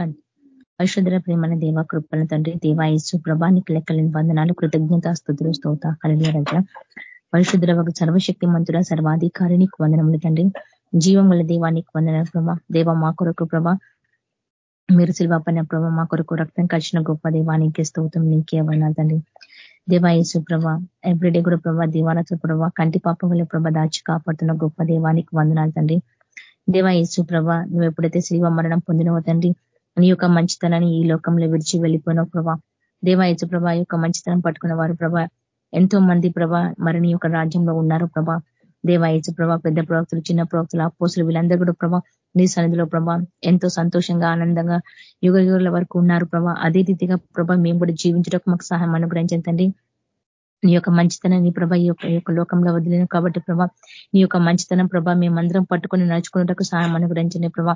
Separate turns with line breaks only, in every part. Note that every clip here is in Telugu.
స్టార్ట్ పరిశుద్ర ప్రేమల దేవ కృపల తండ్రి దేవాయసు ప్రభానికి లెక్కలేని వందనాలు కృతజ్ఞత స్థుతులు స్తోత కలిగిన రజ పరిశుద్ర ఒక సర్వశక్తి మంతుల సర్వాధికారిని వందనములు తండ్రి. జీవం వల్ల దేవానికి వందన ప్రభా. దేవ మా కొరకు ప్రభా. మీరు శిల్వాపన్న ప్రభా మా కొరకు రక్తం కలిసిన గొప్ప దేవానికి స్తోతం నీకే వందనాలు తండ్రి. దేవాయేసు ప్రభా ఎవ్రీడే కూడా ప్రభా దీవాలతో ప్రభా కంటి పాప వల్ల ప్రభా దాచి కాపాడుతున్న గొప్ప దేవానికి వందనాలు తండ్రి. దేవాయేసు ప్రభా నువ్వు ఎప్పుడైతే శిల్వ మరణం పొందినవో తండ్రి నీ యొక్క మంచితనాన్ని ఈ లోకంలో విడిచి వెళ్ళిపోయినావు ప్రభా. దేవా ప్రభా యొక్క మంచితనం పట్టుకున్న వారు ప్రభా. ఎంతో మంది ప్రభా మరి నీ యొక్క రాజ్యంలో ఉన్నారు ప్రభా. దేవా ప్రభా పెద్ద ప్రవక్తులు చిన్న ప్రవక్తులు అపోసులు వీళ్ళందరూ కూడా ప్రభా నీ సన్నిధిలో ప్రభా ఎంతో సంతోషంగా ఆనందంగా యుగ యుగల వరకు ఉన్నారు ప్రభా. అదే రీతిగా ప్రభా మేము కూడా జీవించడానికి మాకు సహాయం అనుగ్రహించండి నీ యొక్క మంచితనం నీ ప్రభ ఈ యొక్క లోకంలో వదిలిన కాబట్టి ప్రభా నీ యొక్క మంచితనం ప్రభా మేమందరం పట్టుకొని నడుచుకున్నటకు సహాయం అనుగ్రహించండి ప్రభా.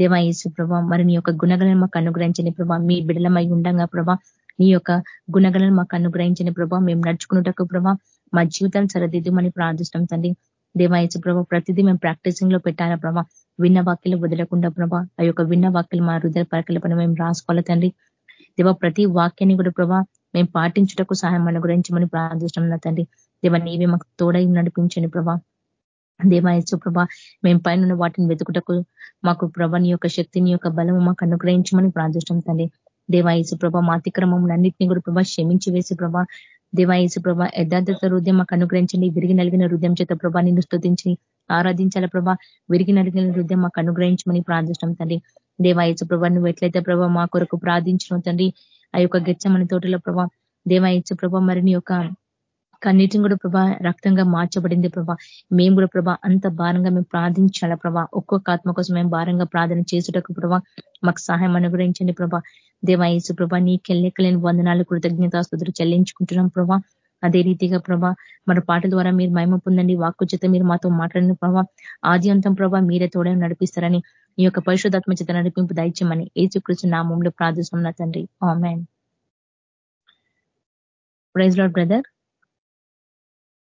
దేవాయేసు ప్రభా మరి నీ యొక్క గుణగలను మాకు అనుగ్రహించండి ప్రభా. మీ బిడలమై ఉండగా ప్రభా నీ యొక్క గుణగలను మాకు అనుగ్రహించని ప్రభా. మేము నడుచుకున్నటకు ప్రభా మా జీవితాన్ని సరిదిద్దుమని ప్రార్థిస్తాం తండ్రి. దేవాయచు ప్రభా ప్రతిదీ మేము ప్రాక్టీసింగ్లో పెట్టాలా ప్రభా. విన్న వాక్యలు వదలకుండా ప్రభా ఆ యొక్క విన్న వాక్యలు మా హృదయ పరికల్పన మేము రాసుకోవాలి తండ్రి. దేవ ప్రతి వాక్యాన్ని కూడా ప్రభా మేము పాటించుటకు సహాయం అనుగ్రహించమని ప్రార్థిస్తున్నాం తండ్రి. దేవ నీవే మాకు తోడై నడిపించండి ప్రభా. దేవాయసు ప్రభా మేము పైన వాటిని వెతుకుటకు మాకు ప్రభని యొక్క శక్తిని యొక్క బలము మాకు అనుగ్రహించమని ప్రార్థిష్టం తండ్రి. దేవాయసు ప్రభ మా అతిక్రమములన్నింటినీ కూడా ప్రభా క్షమించి వేసి ప్రభా. దేవాయసు ప్రభ యథార్థత హృదయం మాకు అనుగ్రహించండి. విరిగి నలిగిన హృదయం చేత ప్రభా నిన్ను స్థుతించి ఆరాధించాల ప్రభా. విరిగి నలిగిన హృదయం మాకు అనుగ్రహించమని ప్రార్థిష్టం తండ్రి. దేవాయసు ప్రభా నువ్వు ఎట్లయితే ప్రభా మా కొరకు ప్రార్థించడం తండ్రి ఆ యొక్క గెచ్చమని తోటలో ప్రభా దేవా ఇచ్చు ప్రభా మరి నీ యొక్క కన్నీటిని కూడా ప్రభా రక్తంగా మార్చబడింది ప్రభా. మేము కూడా ప్రభా అంత భారంగా మేము ప్రార్థించాలా ప్రభా. ఒక్కొక్క ఆత్మ కోసం మేము భారంగా ప్రార్థన చేసుటకు ప్రభా మాకు సహాయం అనుగ్రహించండి ప్రభా. దేవాయసు ప్రభా నీకెళ్ళెక్కలేని వందనాలు కృతజ్ఞతాస్తుతులు చెల్లించుకుంటున్నాం ప్రభా. అదే రీతిగా ప్రభా మన పాటల ద్వారా మీరు మహిమ పొందండి వాక్కు చేత మీరు మాతో మాట్లాడిన ప్రభా. ఆది అంతం ప్రభా మీరే తోడే నడిపిస్తారని ఈ యొక్క పరిశుధాత్మ చేత నడిపింపు దయచమని ఏచుకృష్ణ నామంలో ప్రార్థిస్తున్న తండ్రి. ఆమెన్. Praise lord brother.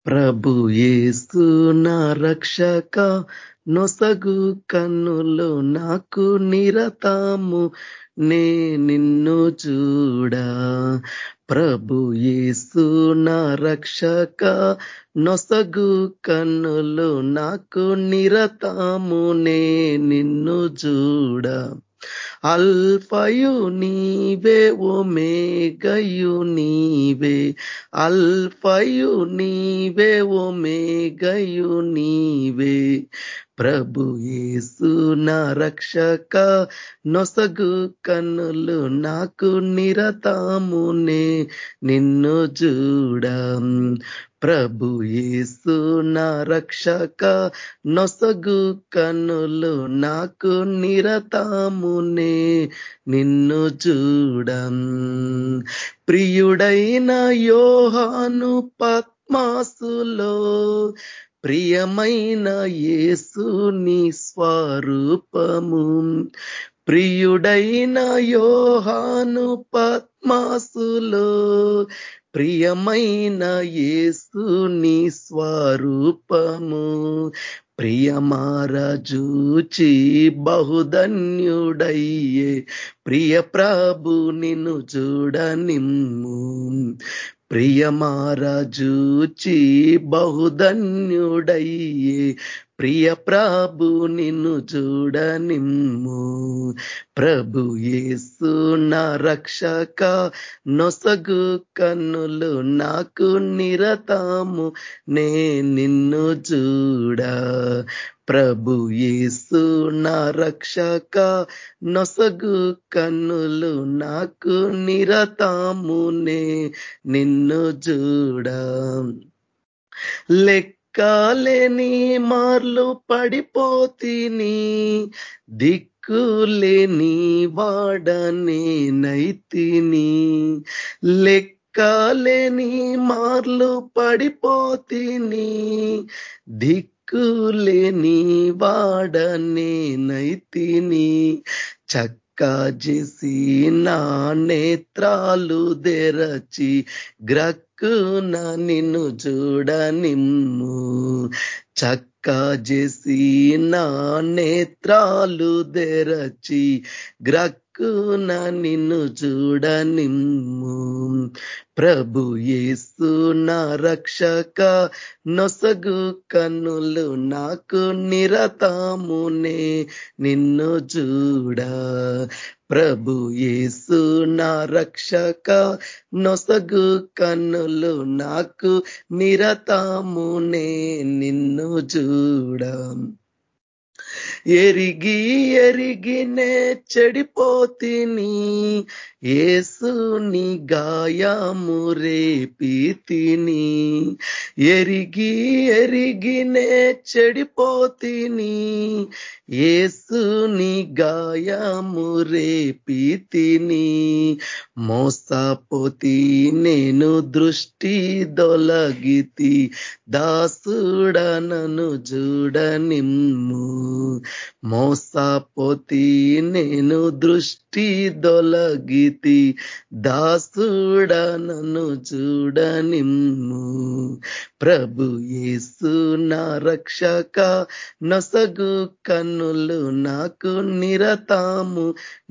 ప్రభు ఏసు నా రక్షక నొసగు కన్నులు నాకు నిరతాము నే నిన్ను చూడా. ప్రభు ఏసు నా రక్షక నొసగు కన్నులు నాకు నిరతాము నే నిన్ను చూడ. అల్ఫయు నీవే ఒమేగయు నీవే. అల్ఫయు నీవే ఒమేగయు నీవే. ప్రభు యేసు నా రక్షక నొసగు కన్నులు నాకు నిరతామునే నిన్ను చూడ. ప్రభు యేసు నా రక్షక నొసగు కన్నులు నాకు నిరతామునే నిన్ను చూడం. ప్రియుడైన యోహాను పద్మాసులో ప్రియమైన యేసుని స్వరూపము. ప్రియుడైన యోహాను పద్మాసులో. ప్రియమైన యేసుని స్వరూపము. ప్రియమారజూచి బహుధన్యుడయ్యే. ప్రియ ప్రభు నిన్ను చూడనిమ్ము. ప్రియమారజూచి బహుధన్యుడయ్యే ప్రియ ప్రభు నిన్ను చూడనిమ్ము. ప్రభు యేసు నా రక్షక నొసగు కన్నులు నాకు నిరతాము. నే నిన్ను చూడ. ప్రభు యేసు నా రక్షక నొసగు కన్నులు నాకు నిరతామునే నిన్ను చూడ. లెక్క కాలేని మార్లు పడిపోతిని దిక్కులేని వాడనే నైతిని లెక్కలేని మార్లు పడిపోతిని దిక్కులేని వాడనే నైతిని చక్క కాజేసి నా నేత్రాలు తెరచి గ్రక్కున నిన్ను చూడనిమ్ము చక్క నా నేత్రాలు తెరచి గ్రక్ దిక్కున నిన్ను చూడనిమ్ము. ప్రభు యేసు నా రక్షక నొసగు కన్నులు నాకు నిరతామునే. నిన్ను చూడ. ప్రభు యేసు నా రక్షక నొసగు కన్నులు నాకు నిరతామునే. నిన్ను చూడ. ఎరిగి ఎరిగినే చెడిపోతిని ఏసుని గాయము రేపితిని. ఎరిగి ఎరిగినే చెడిపోతిని ఏసుని గాయము రేపితిని. మోసపోతి నేను దృష్టి దొలగితి దాసుడనను చూడనిమ్ము మోసపోతి నేను దృష్టి దొలగితి దాసుడనను చూడనిమ్ము ప్రభు యేసు నా రక్షక నొసగు కన్నులు నాకు నిరతాము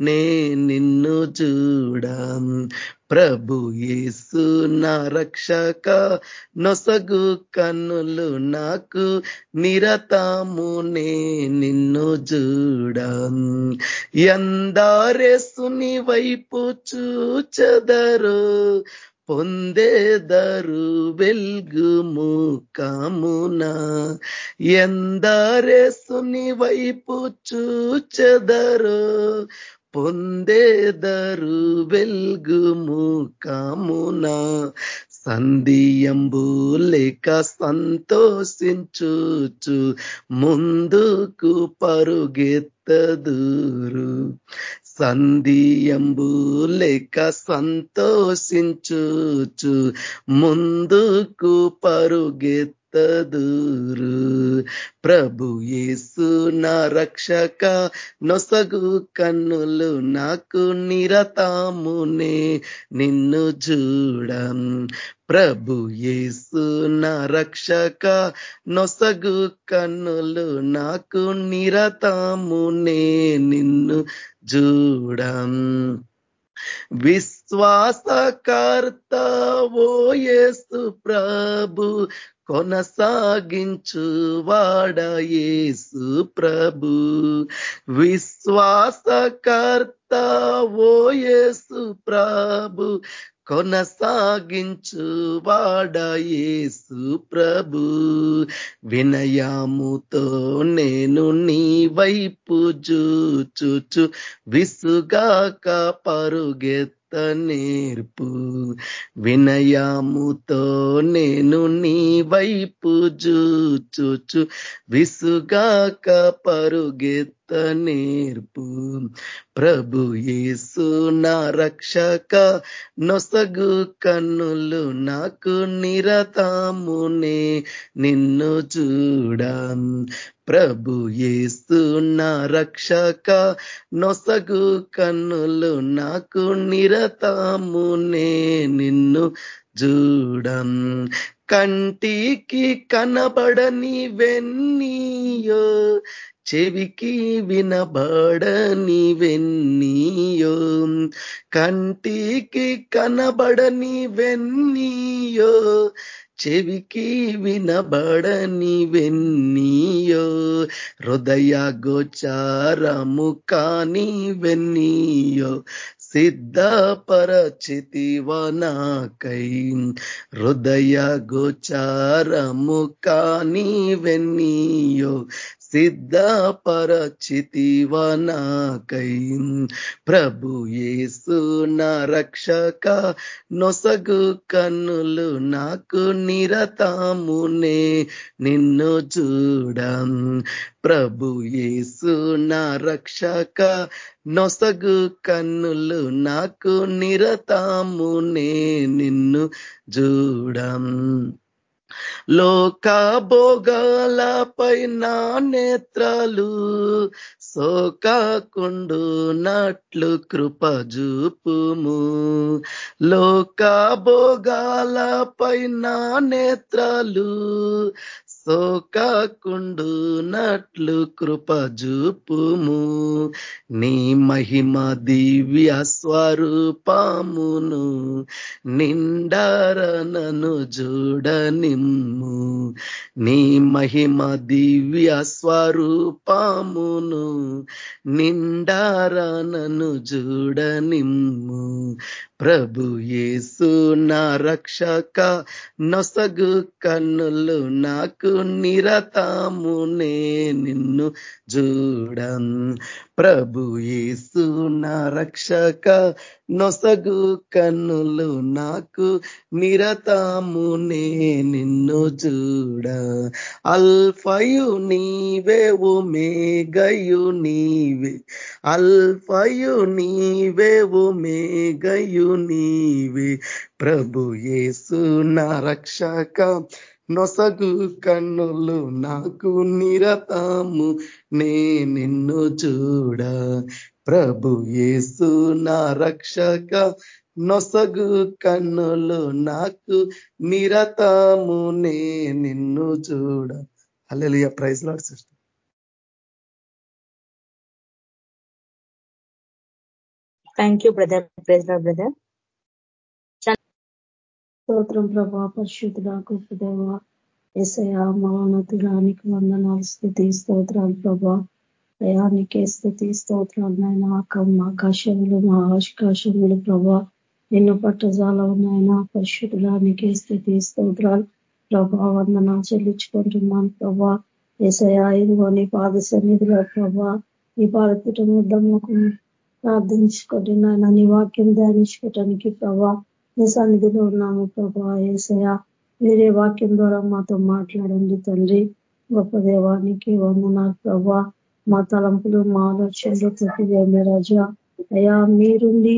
నే నిన్ను చూడా ప్రభు యేసు నా రక్షక నొసగు కన్నులు నాకు నిరతామునే నిన్ను చూడ ఎందారేసుని వైపు చూచదరు పొందేదరు వెల్గు కామున. ఎందరేసుని వైపు చూచెదరు పొందేదరు వెల్గుము కామున సంధియంబు లేక సంతోషించుచు ముందుకు పరుగెత్తదురు. సంధియంబు లేక సంతోషించుచు ముందుకు పరుగెత్త దూరు ప్రభు యేసు నా రక్షక నొసగు కన్నులు నాకు నిరతామునే నిన్ను చూడం. ప్రభు యేసు నా రక్షక నొసగు కన్నులు నాకు నిరతామునే నిన్ను చూడం. విశ్వాసకర్త ఓ యేసు ప్రభు కొనసాగించు వాడయేసు ప్రభు. విశ్వాసకర్త ఓయేసు ప్రభు. కొనసాగించు వాడయేసు ప్రభు. వినయాముతో నేను నీ వైపు చూచుచు విసుగాక పరుగెత్ నేర్పు. వినయాముతో నేను నీ వైపు చూచుచు. విసుగాక పరుగెత్త నేర్పు. ప్రభు యేసు నా రక్షక నొసగు కన్నులు నాకు నిరతామునే. నిన్ను చూడం. ప్రభు ఏస్తున్న రక్షక నొసగు కన్నులు నాకు నిరతామునే నిన్ను చూడం కంటికి కనబడని వెన్నీయో చెవికి వినబడని వెన్నీయో కంటికి కనబడని వెన్నీయో చెవికి వినబడని వెన్నీయో హృదయ గోచారము కాని వెన్నీయో సిద్ధపరచితివనాకై హృదయ గోచారము కాని వెన్నీయో సిద్ధపరచితివనాకై. ప్రభు యేసు నా రక్షక నొసగు కన్నులు నాకు నిరతామునే నిన్ను చూడం. ప్రభు యేసు నా రక్షక నొసగు కన్నులు నాకు నిరతామునే నిన్ను చూడం. లోక భోగాలపై నా నేత్రాలు సోకాకుండు నట్లు కృపజూపుము లోక భోగాలపై నా నేత్రాలు సోకాకుండునట్లు కృప చూపుము. నీ మహిమ దివ్య స్వరూపమును నిండారనను చూడనిమ్ము. నీ మహిమ దివ్య స్వరూపమును నిండారనను చూడనిమ్ము. ప్రభు యేసు నా రక్షక నొసగు కన్నులు నాకు నిరతామునే నిన్ను చూడం ప్రభు యేసు నా రక్షక నొసగు కన్నులు నాకు నిరతామునే నిన్ను చూడ అల్ఫయు నీవే మేఘయు నీవే. అల్ఫయు నీవే మేఘయు నీవే. ప్రభు యేసు నా రక్షక నొసగు కన్నులు నాకు నిరతాము నే నిన్ను చూడ. ప్రభు యేసు నా రక్షక నొసగు కన్నులు నాకు నిరతాము నే నిన్ను చూడ. Hallelujah praise lord sister.
Thank you brother praise lord brother
స్తోత్రం ప్రభా. పరిశుద్ధుడా గొప్పదేవ ఎసయ మౌనతుడానికి వందనాలు స్థితి స్తోత్రాలు ప్రభా. అయానికే స్థితి స్తోత్రాలు నాయన. ఆకాశములు మా ఆకాశములు ప్రభా. నిన్ను పట్టజాల ఉన్నాయన. పరిశుద్ధుడానికే స్థితి స్తోత్రాలు ప్రభా. వందన చెల్లించుకుంటున్నాను ప్రభా. ఏసయ ఇదిగోని పాద సన్నిధిలో ప్రభా. ఈ పాదపీఠం యుద్ధం ప్రార్థించుకోండి నాయన. నీ వాక్యం ధ్యానించుకోవటానికి ప్రభా. నీ సన్నిధిలో ఉన్నాము ప్రభా ఏసయ వేరే వాక్యం ద్వారా మాతో మాట్లాడండి తండ్రి. గొప్ప దేవానికి వందనాలు ప్రభా. మా తలంపులు మా ఆలోచనలు ప్రతివేమి రాజా. అయా మీరుండి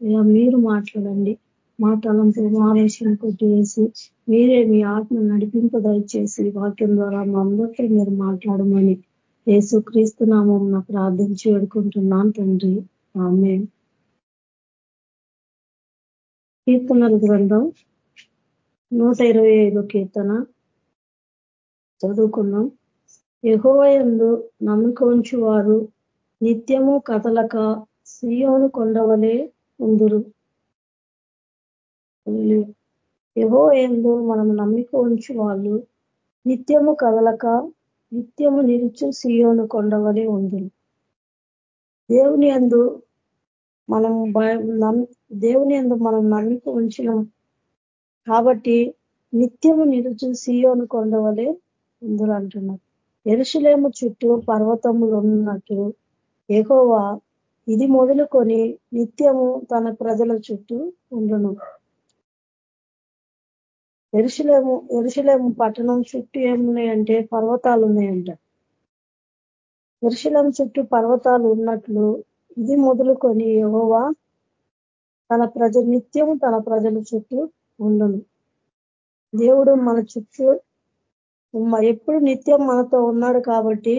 అయా మీరు మాట్లాడండి. మా తలంపులు మా ఆలోచన కొట్టివేసి మీరే మీ ఆత్మ నడిపింపు దయచేసి వాక్యం ద్వారా మా అందరితో మీరు మాట్లాడమని. ఏసు క్రీస్తు నామం ప్రార్థించి వేడుకుంటున్నాను తండ్రి. ఆమె కీర్తనల గ్రంథం నూట ఇరవై ఐదు కీర్తన. చదువుకున్నాం యహోవయందు నమ్మకంచు వారు నిత్యము కథలక సియోను కొండవలే ఉందురు. యహో ఎందు మనం నమ్మిక ఉంచు వాళ్ళు నిత్యము కదలక నిత్యము నిరుచు సియోను కొండవలే ఉందురు. దేవుని అందు మనం దేవుని అందు మనం నమ్మిక ఉంచినాం. కాబట్టి నిత్యము నిరుచు సియోను కొండవలే ఉందరు అంటున్నారు. ఎరుసలేము చుట్టూ పర్వతములు ఉన్నట్టు ఏకోవా ఇది మొదలుకొని నిత్యము తన ప్రజల చుట్టూ ఉండును. ఎరుసలేము ఎరుసలేము పట్టణం చుట్టూ ఏమున్నాయంటే పర్వతాలు ఉన్నాయంట. ఎరుసలేం చుట్టూ పర్వతాలు ఉన్నట్లు ఇది మొదలుకొని యహోవా తన ప్రజ నిత్యము తన ప్రజల చుట్టూ ఉండను. దేవుడు మన చుట్టూ ఎప్పుడు నిత్యం మనతో ఉన్నాడు కాబట్టి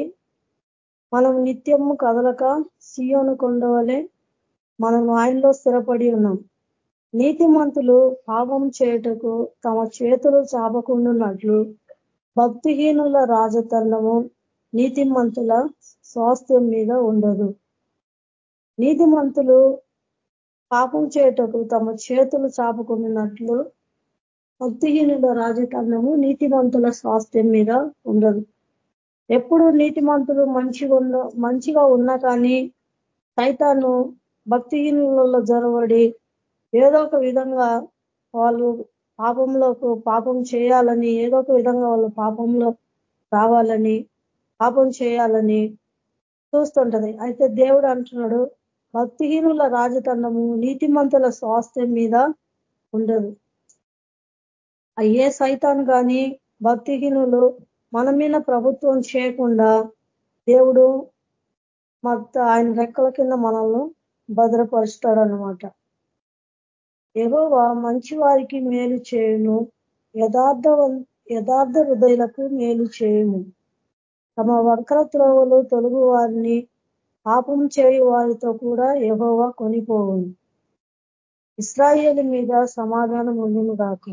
మనం నిత్యము కదలక సియోను కొండవలే మనం ఆయనలో స్థిరపడి ఉన్నాం. నీతిమంతులు పాపం చేయుటకు తమ చేతులు చాపకుండున్నట్లు భక్తిహీనుల రాజతరణము నీతిమంతుల స్వాస్థ్యం మీద ఉండదు. నీతిమంతులు పాపం చేయటకు తమ చేతులు చాపుకున్నట్లు భక్తిహీనుల రాజకారణము నీతిమంతుల స్వాస్థ్యం మీద ఉండదు. ఎప్పుడు నీతిమంతులు మంచిగా ఉన్న మంచిగా ఉన్నా కానీ సైతాను భక్తిహీనులలో జరవడి ఏదో ఒక విధంగా వాళ్ళు పాపంలోకి పాపం చేయాలని ఏదో ఒక విధంగా వాళ్ళు పాపంలో రావాలని పాపం చేయాలని చూస్తుంటది. అయితే దేవుడు అంటున్నాడు భక్తిహీనుల రాజతండము నీతిమంతుల స్వాస్థ్యం మీద ఉండదు. అయ్యే సైతాన్ కానీ భక్తిహీనులు మన మీద ప్రభుత్వం చేయకుండా దేవుడు మత ఆయన రెక్కల కింద మనల్ని భద్రపరుస్తాడు అనమాట ఎగోవా మంచి వారికి మేలు చేయును యథార్థ యథార్థ హృదయులకు మేలు చేయము తమ వక్రత్రోవలు తొలుగు వారిని పాపం చేయు వారితో కూడా యహోవా కొనిపోవు ఇస్రాయేల్ మీద సమాధానం ఉండును కాక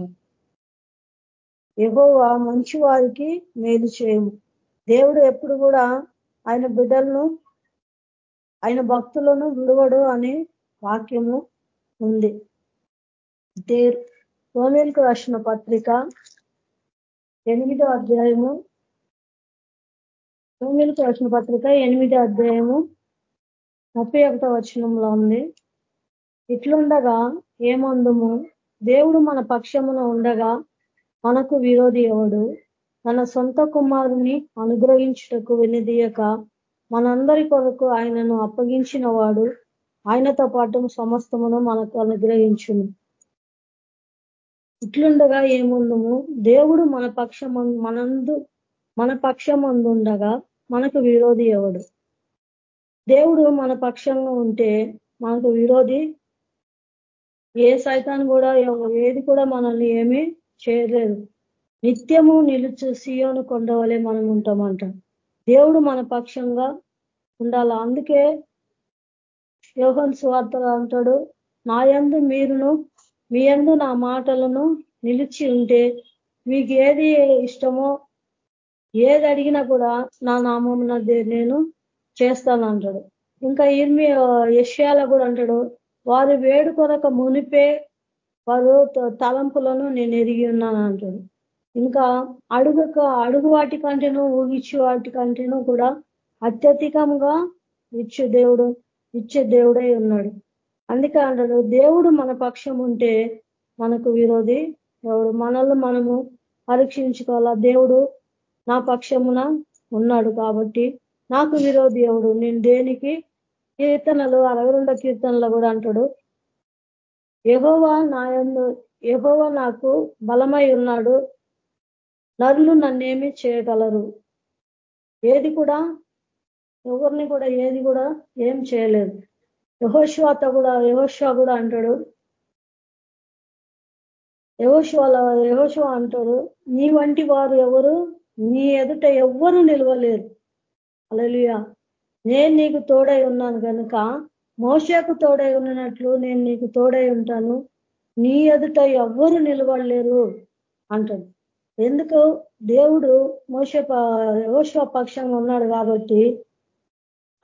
ఎగోవా మంచి వారికి మేలు చేయము దేవుడు ఎప్పుడు కూడా ఆయన బిడ్డలను ఆయన భక్తులను విడువడు అనే వాక్యము ఉంది. రోమేల్కు రాసిన పత్రిక ఎనిమిదో అధ్యాయము రోమేలకు రాసిన పత్రిక ఎనిమిదో అధ్యాయము ముప్పై ఒకటో వచనంలో ఉంది. ఇట్లుండగా ఏమందుము? దేవుడు మన పక్షమున ఉండగా మనకు విరోధి ఎవడు? తన సొంత కుమారుని అనుగ్రహించుటకు వెనుదీయక మనందరి కొరకు ఆయనను అప్పగించిన వాడు ఆయనతో పాటు సమస్తమును మనకు అనుగ్రహించును. ఇట్లుండగా ఏముందుము? దేవుడు మన పక్షం మనందు మన పక్షమందుండగా మనకు విరోధి ఎవడు? దేవుడు మన పక్షంగా ఉంటే మనకు విరోధి. ఏ సైతాన్ని కూడా ఏది కూడా మనల్ని ఏమీ చేయలేదు. నిత్యము నిలుచు సియోను కొండవలే మనం ఉంటామంట. దేవుడు మన పక్షంగా ఉండాలి? అందుకే యోహన్ స్వార్థ అంటాడు నా యందు మీరును మీ యందు నా మాటలను నిలిచి ఉంటే మీకు ఏది ఇష్టమో ఏది అడిగినా కూడా నా నామం నేను చేస్తాను అంటాడు. ఇంకా ఇర్మి యష్యాల కూడా అంటాడు వారు వేడు కొరక మునిపే వారు తలంపులను నేను ఎరిగి ఉన్నాను అంటాడు. ఇంకా అడుగక అడుగు వాటి కంటేనూ ఊగిచ్చు వాటి కంటేనూ కూడా అత్యధికంగా ఇచ్చే దేవుడు ఇచ్చే దేవుడై ఉన్నాడు. అందుకే అంటాడు దేవుడు మన పక్షం ఉంటే మనకు విరోధి దేవుడు మనల్ని మనము పరీక్షించుకోవాలా? దేవుడు నా పక్షమున ఉన్నాడు కాబట్టి నాకు విరోధి ఎవడు? నేను దేనికి? కీర్తనలు అరవై రెండో కీర్తనలు కూడా అంటాడు. ఎహోవా నాయన్ను ఎహోవా నాకు బలమై ఉన్నాడు. నరులు నన్నేమి చేయగలరు. ఏది కూడా ఎవరిని కూడా ఏది కూడా ఏం చేయలేదు. యహోశ్వాత కూడా యహోశ్వా కూడా అంటాడు. యహోశ్వాల యహోశ్వా అంటాడు నీ వంటి వారు ఎవరు? నీ ఎదుట ఎవ్వరూ నిలవలేరు. అలలుయా నేను నీకు తోడై ఉన్నాను కనుక మోసకు తోడై ఉన్నట్లు నేను నీకు తోడై ఉంటాను. నీ ఎదుట ఎవ్వరు నిలబడలేరు అంటాడు. ఎందుకు? దేవుడు మోస యోష పక్షంగా ఉన్నాడు కాబట్టి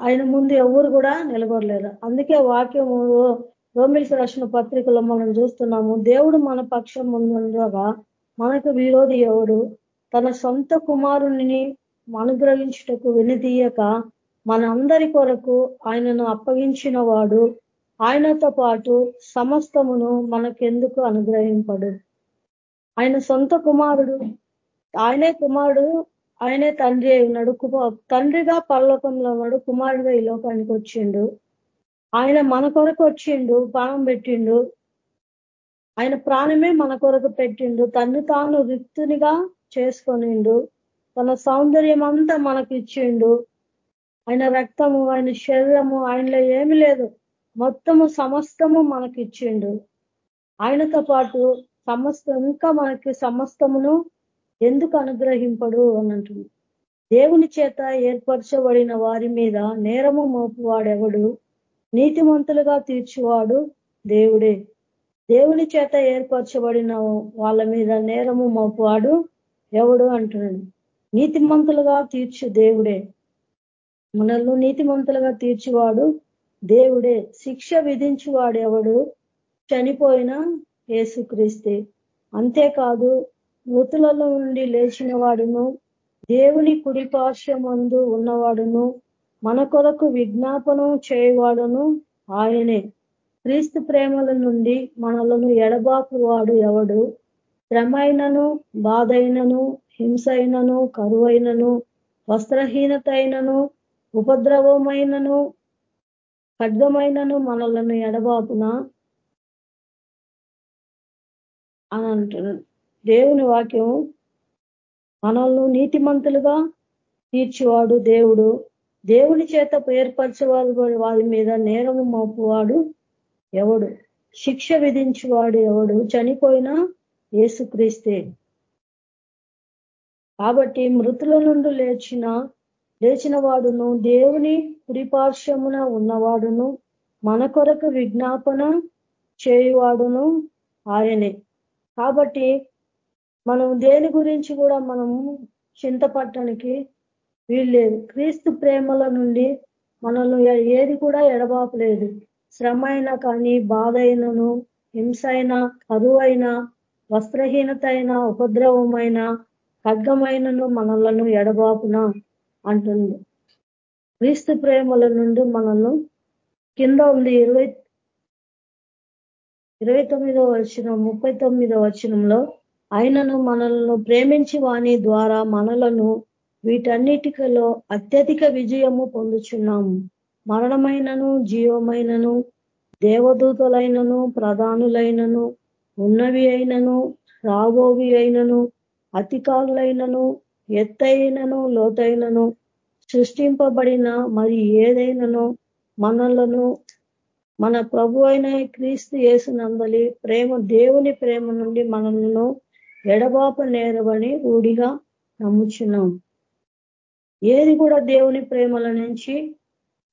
ఆయన ముందు ఎవరు కూడా నిలబడలేరు. అందుకే వాక్యము రోమిల్స్ రాసిన పత్రికలో మనం చూస్తున్నాము దేవుడు మన పక్షం ముందుగా మనకు విరోధి ఎవడు? తన సొంత కుమారుని అనుగ్రహించుటకు వినదీయక మన అందరి కొరకు ఆయనను అప్పగించిన వాడు ఆయనతో పాటు సమస్తమును మనకెందుకు అనుగ్రహింపడు? ఆయన సొంత కుమారుడు ఆయనే కుమారుడు ఆయనే తండ్రి అయి ఉన్నాడు. తండ్రిగా పరలోకంలో ఉన్నాడు కుమారుడిగా ఈ లోకానికి వచ్చిండు. ఆయన మన కొరకు వచ్చిండు ప్రాణం పెట్టిండు. ఆయన ప్రాణమే మన కొరకు పెట్టిండు. తను తాను రిక్తునిగా చేసుకొనిండు. తన సౌందర్యం అంతా మనకి ఇచ్చిండు ఆయన రక్తము ఆయన శరీరము ఆయనలో ఏమి లేదు. మొత్తము సమస్తము మనకి ఇచ్చిండు ఆయనతో పాటు సమస్త ఇంకా మనకి సమస్తమును ఎందుకు అనుగ్రహింపడు అని అంటుంది. దేవుని చేత ఏర్పరచబడిన వారి మీద నేరము మోపువాడెవడు? నీతిమంతులుగా తీర్చువాడు దేవుడే. దేవుని చేత ఏర్పరచబడిన వాళ్ళ మీద నేరము మోపువాడు ఎవడు అంటున్నాడు. నీతిమంతులుగా తీర్చు దేవుడే. మనల్ని నీతిమంతులుగా తీర్చువాడు దేవుడే. శిక్ష విధించువాడు ఎవడు? చనిపోయిన ఏసుక్రీస్తే అంతేకాదు మృతులలో నుండి లేచిన వాడును దేవుని కుడిపార్శ్వమందు ఉన్నవాడును మన కొరకు విజ్ఞాపనం చేయవాడును ఆయనే. క్రీస్తు ప్రేమల నుండి మనలను ఎడబాపు వాడు ఎవడు? శ్రమైనను బాధైనను హింసైనను కరువైనను వస్త్రహీనతైనను ఉపద్రవమైనను ఖడ్గమైనను మనలను ఎడబాపున అని అంటున్నాడు దేవుని వాక్యం మనల్ని నీతిమంతులుగా తీర్చివాడు దేవుడు. దేవుని చేత ఏర్పరచేవాడు వారి మీద నేరము మోపువాడు ఎవడు? శిక్ష విధించువాడు ఎవడు? చనిపోయినా ఏసుక్రీస్తే కాబట్టి మృతుల నుండి లేచిన లేచిన వాడును దేవుని కుడిపార్శ్వమున ఉన్నవాడును మన కొరకు విజ్ఞాపన చేయువాడును ఆయనే. కాబట్టి మనం దేని గురించి కూడా మనము చింతపట్టడానికి వీల్లేదు. క్రీస్తు ప్రేమల నుండి మనల్ని ఏది కూడా ఎడబాపలేదు. శ్రమ అయినా కానీ బాధ అయినను హింస అయినా కరువు అయినా వస్త్రహీనత అయినా ఉపద్రవమైన ఖడ్గమైనను మనలను ఎడబాపున అంటుంది. క్రీస్తు ప్రేమల నుండి మనల్ని కింద ఉంది. ఇరవై ఇరవై తొమ్మిదో వచనం ముప్పై తొమ్మిదో వచనంలో ఆయనను మనలను ప్రేమించి వాణి ద్వారా మనలను వీటన్నిటికలో అత్యధిక విజయము పొందుచున్నాము. మరణమైనను జీవమైనను దేవదూతలైనను ప్రధానులైనను ఉన్నవి అయినను రాబోవి అయినను అతికారులైనను ఎత్తైనను లోతైనను సృష్టింపబడిన మరి ఏదైనానో మనలను మన ప్రభు అయిన క్రీస్తు యేసునందలి ప్రేమ దేవుని ప్రేమ నుండి మనలను ఎడబాప నేరవని రూఢిగా నమ్ముచున్నాం. ఏది కూడా దేవుని ప్రేమల నుంచి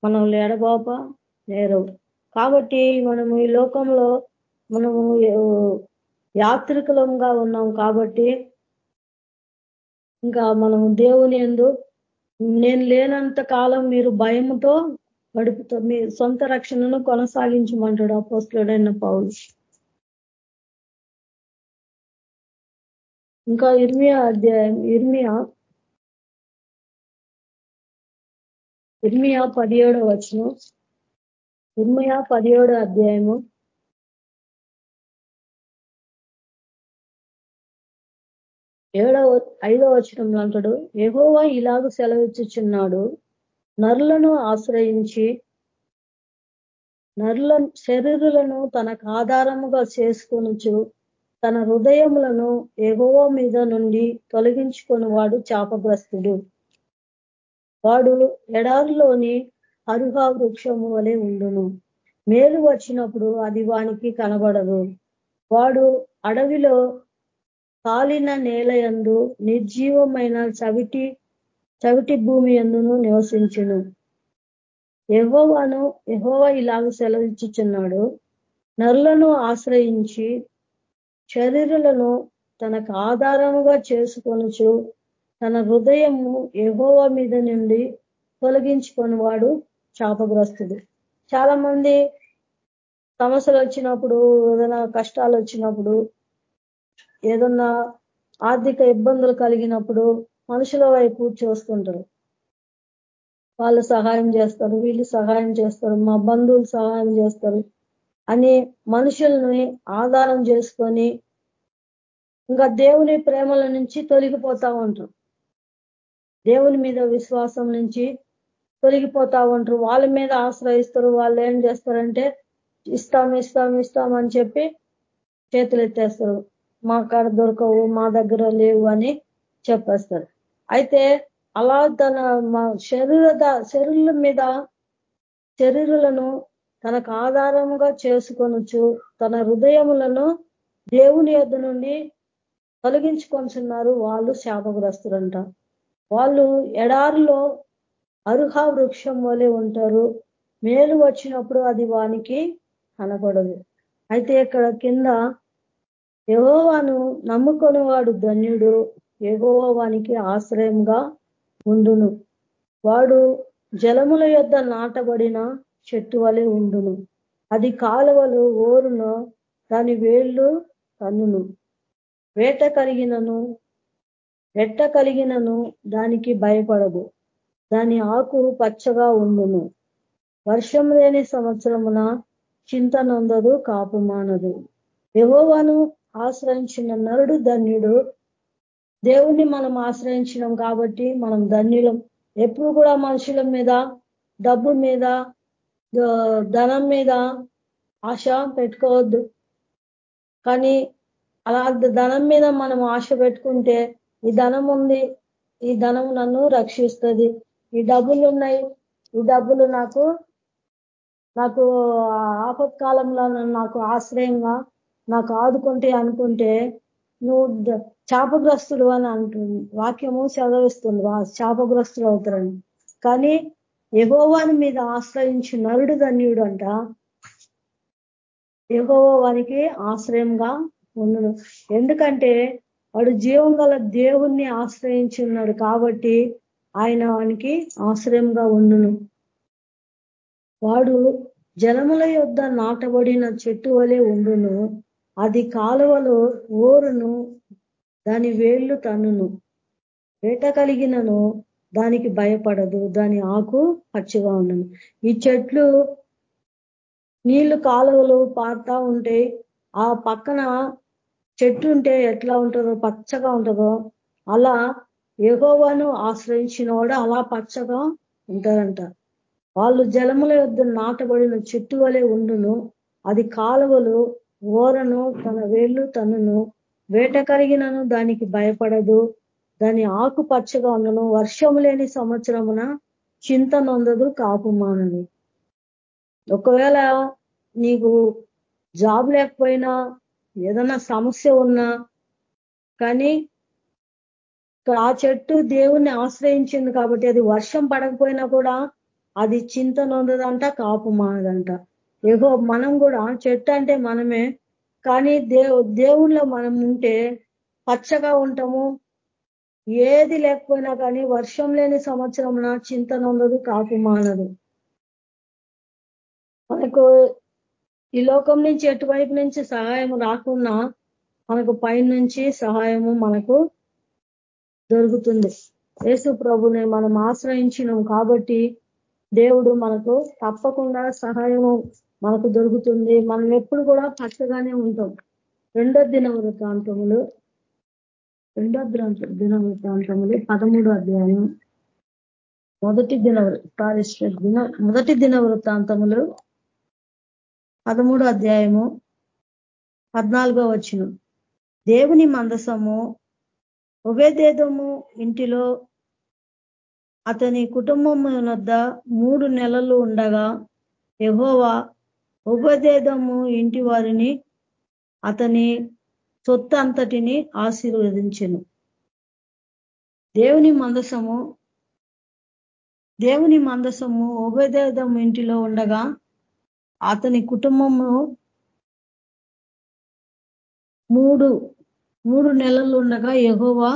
మనల్ని ఎడబాప నేరవు. కాబట్టి మనము ఈ లోకంలో మనము యాత్రికులంగా ఉన్నాం కాబట్టి ఇంకా మనం దేవుని ఎందు నేను లేనంత కాలం మీరు భయంతో గడుపుతూ మీ సొంత రక్షణను కొనసాగించమంటాడు అపోస్తుడైన పౌలు. ఇంకా ఇర్మియా అధ్యాయం ఇర్మియా ఇర్మియా పదిహేడో వచనం ఇర్మియా పదిహేడో అధ్యాయము. ఏడవ ఐదవ వచనంలో అంటాడు ఎగోవా ఇలాగ సెలవిచ్చుచున్నాడు నరులను ఆశ్రయించి నరుల శరీరులను తనకు ఆధారముగా చేసుకొనుచు తన హృదయములను ఎగోవ మీద నుండి తొలగించుకొని వాడు చాపగ్రస్తుడు. వాడు ఎడారిలోని అరుహా వృక్షము వలె ఉండును. మేలు వచ్చినప్పుడు అది వానికి కనబడదు. వాడు అడవిలో కాలిన నేల ఎందు నిర్జీవమైన చవిటి చవిటి భూమి ఎందును నివసించును. ఎహోవాను ఎహోవా ఇలాగ సెలవిచ్చుచున్నాడు నరులను ఆశ్రయించి శరీరులను తనకు ఆధారముగా చేసుకొనుచు తన హృదయము ఎహోవా మీద నుండి తొలగించుకొని వాడు శాపగ్రస్తుడు. చాలా మంది సమస్యలు వచ్చినప్పుడు ఏదైనా కష్టాలు వచ్చినప్పుడు ఏదన్నా ఆర్థిక ఇబ్బందులు కలిగినప్పుడు మనుషుల వైపు చూస్తుంటారు. వాళ్ళు సహాయం చేస్తారు వీళ్ళు సహాయం చేస్తారు మా బంధువులు సహాయం చేస్తారు అని మనుషుల్ని ఆధారం చేసుకొని ఇంకా దేవుని ప్రేమల నుంచి తొలగిపోతా ఉంటారు. దేవుని మీద విశ్వాసం నుంచి తొలగిపోతా ఉంటారు. వాళ్ళ మీద ఆశ్రయిస్తారు. వాళ్ళు ఏం చేస్తారంటే ఇస్తాం ఇస్తాం ఇస్తాం అని చెప్పి చేతులు ఎత్తేస్తారు మా కాడ దొరకవు మా దగ్గర లేవు అని చెప్పేస్తారు. అయితే అలా తన మా శరీర శరీరుల మీద శరీరులను తనకు ఆధారంగా చేసుకొనొచ్చు తన హృదయములను దేవుని యొద్ నుండి తొలగించుకొనిచున్నారు వాళ్ళు శాపగ్రస్తులంట. వాళ్ళు ఎడారిలో అరుహ వృక్షం వలె ఉంటారు మేలు వచ్చినప్పుడు అది వానికి కనపడదు. అయితే ఇక్కడ కింద యహోవాను నమ్ముకొని వాడు ధన్యుడు యహోవానికి ఆశ్రయంగా ఉండును. వాడు జలముల యొద్ నాటబడిన చెట్టు వలె ఉండును. అది కాలువలు ఓరును దాని వేళ్ళు కన్నును వేట కలిగినను వెట్ట కలిగినను దానికి భయపడదు. దాని ఆకు పచ్చగా ఉండును. వర్షం లేని సంవత్సరమున చింత నొందదు కాపుమానదు యహోవాను ఆశ్రయించిన నరుడు ధన్యుడు. దేవుణ్ణి మనం ఆశ్రయించినాం కాబట్టి మనం ధన్యులం. ఎప్పుడు కూడా మనుషుల మీద డబ్బు మీద ధనం మీద ఆశ పెట్టుకోవద్దు. కానీ అలా ధనం మీద మనం ఆశ పెట్టుకుంటే ఈ ధనం ఉంది ఈ ధనం నన్ను రక్షిస్తుంది. ఈ డబ్బులు ఉన్నాయి ఈ డబ్బులు నాకు నాకు ఆపత్కాలంలో నాకు ఆశ్రయంగా నాకు ఆదుకుంటే అనుకుంటే నువ్వు చాపగ్రస్తుడు అని అంటుంది. వాక్యము చదవిస్తుంది చాపగ్రస్తుడు అవుతారని. కానీ ఎగోవాని మీద ఆశ్రయించి నరుడు ధన్యుడు అంట. ఎగోవ వానికి ఆశ్రయంగా ఉండును ఎందుకంటే వాడు జీవం గల దేవుణ్ణి ఆశ్రయించి ఉన్నాడు కాబట్టి ఆయన వానికి ఆశ్రయంగా ఉండును వాడు జనముల యొద్ నాటబడిన చెట్టు వలె ఉండును. అది కాలువలో ఓరును దాని వేళ్ళు తన్నును. వేట కలిగినను దానికి భయపడదు దాని ఆకు పచ్చిగా ఉండను. ఈ చెట్లు నీళ్ళు కాలువలు పారుతా ఉంటే ఆ పక్కన చెట్టు ఉంటే ఎట్లా ఉంటుందో పచ్చగా ఉంటుందో అలా ఎగోవాను ఆశ్రయించిన వాడు అలా పచ్చగా ఉంటారంట వాళ్ళు జలముల యొద్ద నాటబడిన చెట్టు వలె ఉండును. అది కాలువలు ఓరను తన వేళ్ళు తనను వేట కలిగినను దానికి భయపడదు. దాని ఆకు పచ్చగా ఉండను వర్షము లేని సంవత్సరమున చింత నొందదు కాపుమానని. ఒకవేళ నీకు జాబ్ లేకపోయినా ఏదన్నా సమస్య ఉన్నా కానీ ఆ చెట్టు దేవుణ్ణి ఆశ్రయించింది కాబట్టి అది వర్షం పడకపోయినా కూడా అది చింత నొందదంట కాపు మానదంట ఏగో మనం కూడా చెట్టు అంటే మనమే. కానీ దేవు దేవుళ్ళో మనం ఉంటే పచ్చగా ఉంటాము. ఏది లేకపోయినా కానీ వర్షం లేని సంవత్సరం చింతన ఉండదు కాపు మానదు. మనకు ఈ లోకం నుంచి ఎటువైపు నుంచి సహాయం రాకున్నా మనకు పైనుంచి సహాయము మనకు దొరుకుతుంది. యేసు ప్రభుని మనం ఆశ్రయించినాం కాబట్టి దేవుడు మనకు తప్పకుండా సహాయము మనకు దొరుకుతుంది. మనం ఎప్పుడు కూడా పచ్చగానే ఉంటాం. రెండో దిన వృత్తాంతములు రెండో దిన వృత్తాంతములు పదమూడో అధ్యాయం. మొదటి దిన దిన మొదటి దిన వృత్తాంతములు పదమూడో అధ్యాయము పద్నాలుగో వచ్చిన దేవుని మందసము ఉభయదేదము ఇంటిలో అతని కుటుంబం వద్ద మూడు నెలలు ఉండగా యహోవా ఉపదేదము ఇంటి వారిని అతని సొత్తు అంతటిని ఆశీర్వదించను. దేవుని మందసము దేవుని మందసము ఉపదేదం ఇంటిలో ఉండగా అతని కుటుంబము మూడు మూడు నెలలు ఉండగా ఎగోవా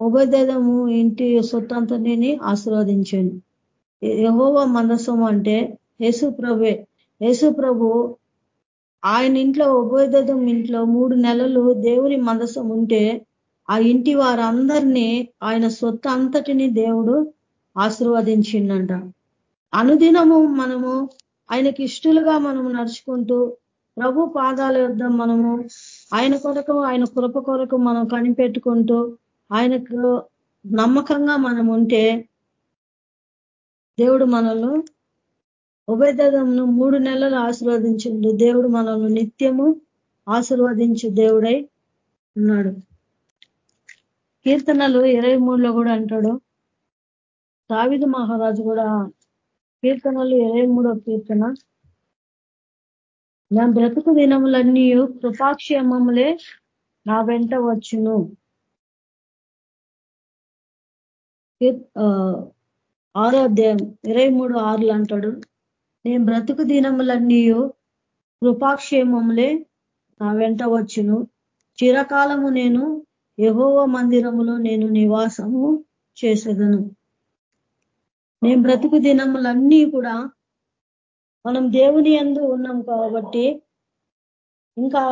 ఉభయదేదము ఇంటి సొత్తంతటిని ఆశీర్వదించాను. యహోవా మందసం అంటే యేసు ప్రభువే. యేసు ప్రభు ఆయన ఇంట్లో ఉభయదం ఇంట్లో మూడు నెలలు దేవుని మందసం ఉంటే ఆ ఇంటి వారందరినీ ఆయన సొత్తు అంతటిని దేవుడు ఆశీర్వదించిండంట. అనుదినము మనము ఆయనకి ఇష్టలుగా మనము నడుచుకుంటూ ప్రభు పాదాల యొద్ మనము ఆయన కొరకు ఆయన కృప కొరకు మనం కనిపెట్టుకుంటూ ఆయనకు నమ్మకంగా మనం ఉంటే దేవుడు మనల్ని ఉభయదంను మూడు నెలలు ఆశీర్వదించిండు. దేవుడు మనల్ని నిత్యము ఆశీర్వదించు దేవుడై ఉన్నాడు. కీర్తనలు ఇరవై మూడులో కూడా అంటాడు. దావిద మహారాజు కూడా కీర్తనలు ఇరవై మూడో కీర్తన. నా బ్రతుకు దినములన్నీ కృపాక్షేమములే నా వెంట వచ్చును. ఆరో అధ్యాయం ఇరవై మూడు ఆరులు అంటాడు. నేను బ్రతుకు దినములన్నీ కృపాక్షేమములే నా వెంట వచ్చును. చిరకాలము నేను యహోవ మందిరములో నేను నివాసము చేసేదను. నేను బ్రతుకు దినములన్నీ కూడా మనం దేవుని ఎందు ఉన్నాం కాబట్టి ఇంకా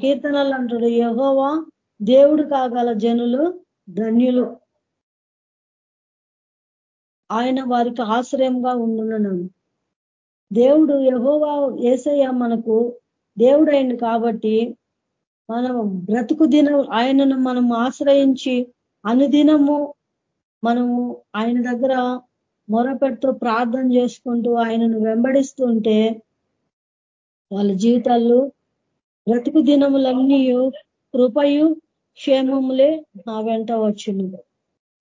కీర్తనలు అంటాడు యహోవా దేవుడు కాగల జనులు ధన్యులు. ఆయన వారికి ఆశ్రయంగా ఉండున్నాను దేవుడు యహోవా ఏసయ్య మనకు దేవుడైంది కాబట్టి మనం బ్రతుకు దినం ఆయనను మనం ఆశ్రయించి అనుదినము మనము ఆయన దగ్గర మొరపెడుతూ ప్రార్థన చేసుకుంటూ ఆయనను వెంబడిస్తుంటే వాళ్ళ జీవితాల్లో బ్రతుకు దినములన్నీ కృపయు క్షేమములే నా వెంట వచ్చును.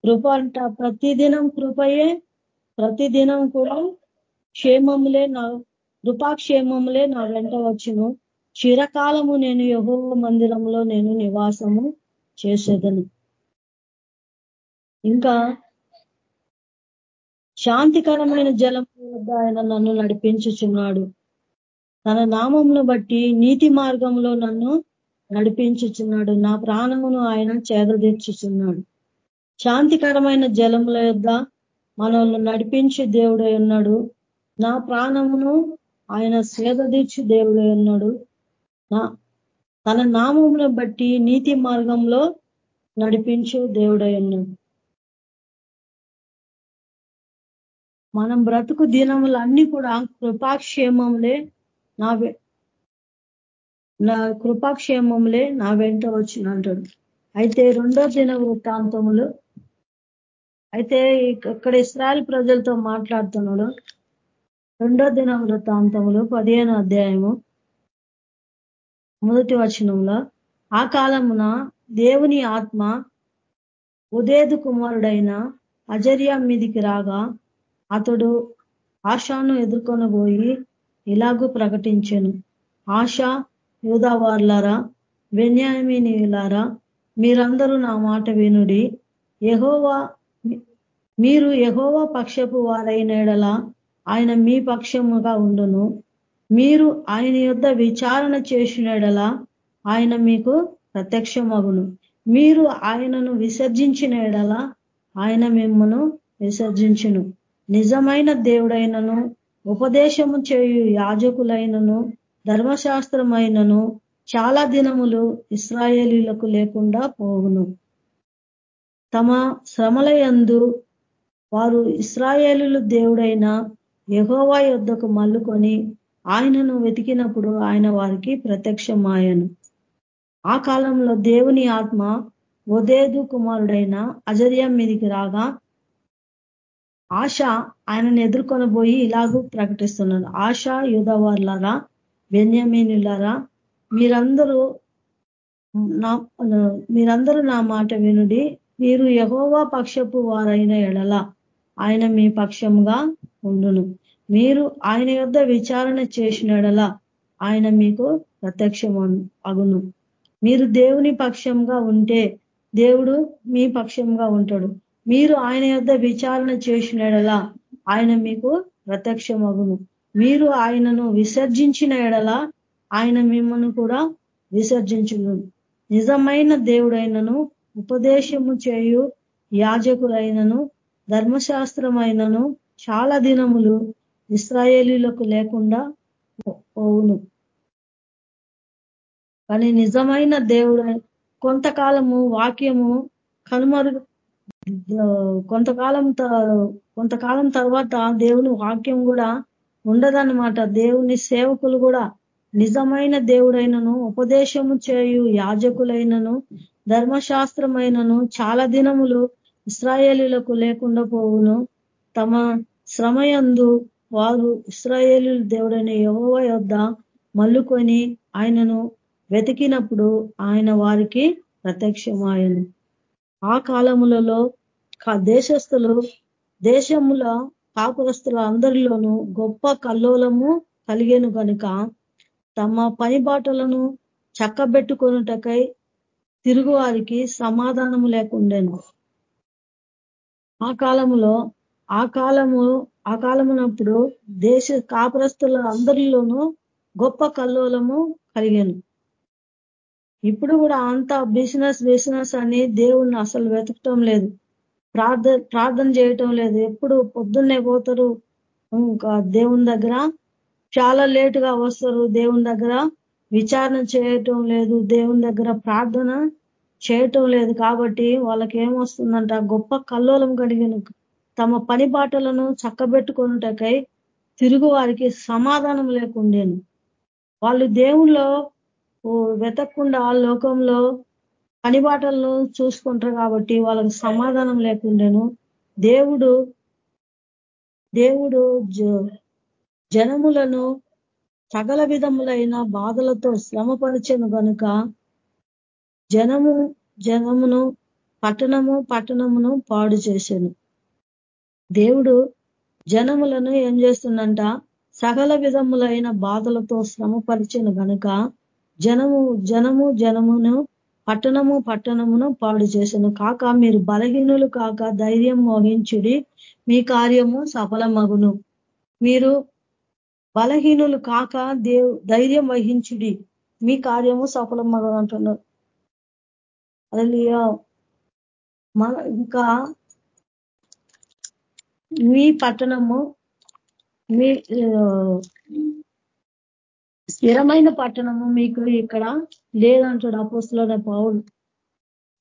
కృప అంట ప్రతిదినం కృపయే ప్రతిదినం కూడా క్షేమములే నా కృపాక్షేమములే నా వెంట వచ్చును. చిరకాలము నేను యహో మందిరంలో నేను నివాసము చేసేదను. ఇంకా శాంతికరమైన జలము వద్ద ఆయన నన్ను నడిపించుచున్నాడు. తన నామంను బట్టి నీతి మార్గంలో నన్ను నడిపించుచున్నాడు. నా ప్రాణమును ఆయన చేదదీర్చుచున్నాడు. శాంతికరమైన జలముల యొద్ మనల్ని నడిపించి దేవుడై ఉన్నాడు. నా ప్రాణమును ఆయన సేదదీర్చి దేవుడై అన్నాడు నా తన నామమును బట్టి నీతి మార్గంలో నడిపించు దేవుడై ఉన్నాడు. మనం బ్రతుకు దినములు అన్ని కూడా కృపాక్షేమంలే నా నా కృపాక్షేమంలే నా వెంట వచ్చిన అంటాడు. అయితే రెండో దిన వృత్తాంతములు అయితే ఇక్కడ ఇస్రాయల్ ప్రజలతో మాట్లాడుతున్నాడు. రెండో దిన వృత్తాంతములు పదిహేను అధ్యాయము మొదటి వచనంలో ఆ కాలమున దేవుని ఆత్మ ఉదేదు కుమారుడైన అజర్యా మీదికి రాగా అతడు ఆశాను ఎదుర్కొనబోయి ఇలాగూ ప్రకటించను. ఆశా యూదావార్లారా బెన్యామీనిలారా మీరందరూ నా మాట వినుడి. యహోవా మీరు యహోవా పక్షపు వారైన ఆయన మీ పక్షముగా ఉండును. మీరు ఆయన యొద్ విచారణ చేసినడలా ఆయన మీకు ప్రత్యక్షమగును. మీరు ఆయనను విసర్జించిన ఎడల ఆయన మిమ్మను విసర్జించును. నిజమైన దేవుడైనను ఉపదేశము చేయు యాజకులైనను ధర్మశాస్త్రమైనను చాలా దినములు ఇస్రాయేలీలకు లేకుండా పోవును. తమ శ్రమలయందు వారు ఇస్రాయేలీలు దేవుడైన యహోవా యొద్దకు మల్లుకొని ఆయనను వెతికినప్పుడు ఆయన వారికి ప్రత్యక్షమాయను. ఆ కాలంలో దేవుని ఆత్మ ఒదేదు కుమారుడైన అజర్యం మీదికి రాగా ఆశ ఆయనను ఎదుర్కొని పోయి ఇలాగూ ప్రకటిస్తున్నాడు ఆశ యుధవార్లరా బెన్యమీనులరా మీరందరూ నా మీరందరూ నా మాట వినుడి మీరు యహోవా పక్షపు వారైన ఎడల ఆయన మీ పక్షంగా ఉండును. మీరు ఆయన యొద్ విచారణ చేసినడలా ఆయన మీకు ప్రత్యక్షం అగును. మీరు దేవుని పక్షంగా ఉంటే దేవుడు మీ పక్షంగా ఉంటాడు. మీరు ఆయన యొద్ విచారణ చేసినడలా ఆయన మీకు ప్రత్యక్షమగును. మీరు ఆయనను విసర్జించిన ఎడలా ఆయన మిమ్మల్ని కూడా విసర్జించును. నిజమైన దేవుడైనను ఉపదేశము చేయు యాజకులైనను ధర్మశాస్త్రమైనను చాలా దినములు ఇస్రాయేలీలకు లేకుండా పోవును. కానీ నిజమైన దేవుడు కొంతకాలము వాక్యము కనుమరుగు కొంతకాలం కొంతకాలం తర్వాత దేవుని వాక్యం కూడా ఉండదన్నమాట. దేవుని సేవకులు కూడా నిజమైన దేవుడైనను ఉపదేశము చేయు యాజకులైనను ధర్మశాస్త్రమైనను చాలా దినములు ఇస్రాయేలీలకు లేకుండా పోవును. తమ శ్రమయందు వారు ఇస్రాయేలు దేవుడైన యహోవ యొద్ మల్లుకొని ఆయనను వెతికినప్పుడు ఆయన వారికి ప్రత్యక్షమాయను. ఆ కాలములలో దేశస్థులు దేశముల కాపురస్తుల అందరిలోనూ గొప్ప కల్లోలము కలిగేను కనుక తమ పనిబాటలను చక్కబెట్టుకొనుటకై తిరుగువారికి సమాధానము లేకుండెను. ఆ కాలంలో ఆ కాలము ఆ కాలమునప్పుడు దేశ కాపురస్తుల అందరిలోనూ గొప్ప కల్లోలము కలిగాను. ఇప్పుడు కూడా అంత బిజినెస్ బిజినెస్ అని దేవుణ్ణి అసలు వెతకటం లేదు. ప్రార్థ ప్రార్థన చేయటం లేదు. ఎప్పుడు పొద్దున్నే పోతారు. ఇంకా దేవుని దగ్గర చాలా లేటుగా వస్తారు. దేవుని దగ్గర విచారణ చేయటం లేదు. దేవుని దగ్గర ప్రార్థన చేయటం లేదు. కాబట్టి వాళ్ళకి ఏమొస్తుందంట గొప్ప కల్లోలం కలిగిన. తమ పని బాటలను చక్కబెట్టుకున్నటకై తిరుగు వారికి సమాధానం లేకుండేను. వాళ్ళు దేవుల్లో వెతకకుండా లోకంలో పని బాటలను చూసుకుంటారు కాబట్టి వాళ్ళకి సమాధానం లేకుండాను. దేవుడు దేవుడు జనములను సగల విధములైన బాధలతో శ్రమపరిచను కనుక జనము జనమును పట్టణము పట్టణమును పాడు చేశాను దేవుడు జనములను ఏం చేస్తుందంట సకల విధములైన బాధలతో శ్రమపరిచిన కనుక జనము జనము జనమును పట్టణము పట్టణమును పాడు చేసను. కాక మీరు బలహీనులు కాక ధైర్యం మోహించుడి మీ కార్యము సఫలమగును. మీరు బలహీనులు కాక దేవు ధైర్యం వహించుడి మీ కార్యము సఫలం అంటున్నారు అది మన ఇంకా మీ పట్టణము మీ స్థిరమైన పట్టణము మీకు ఇక్కడ లేదంటాడు అపోస్తులోనే పౌరులు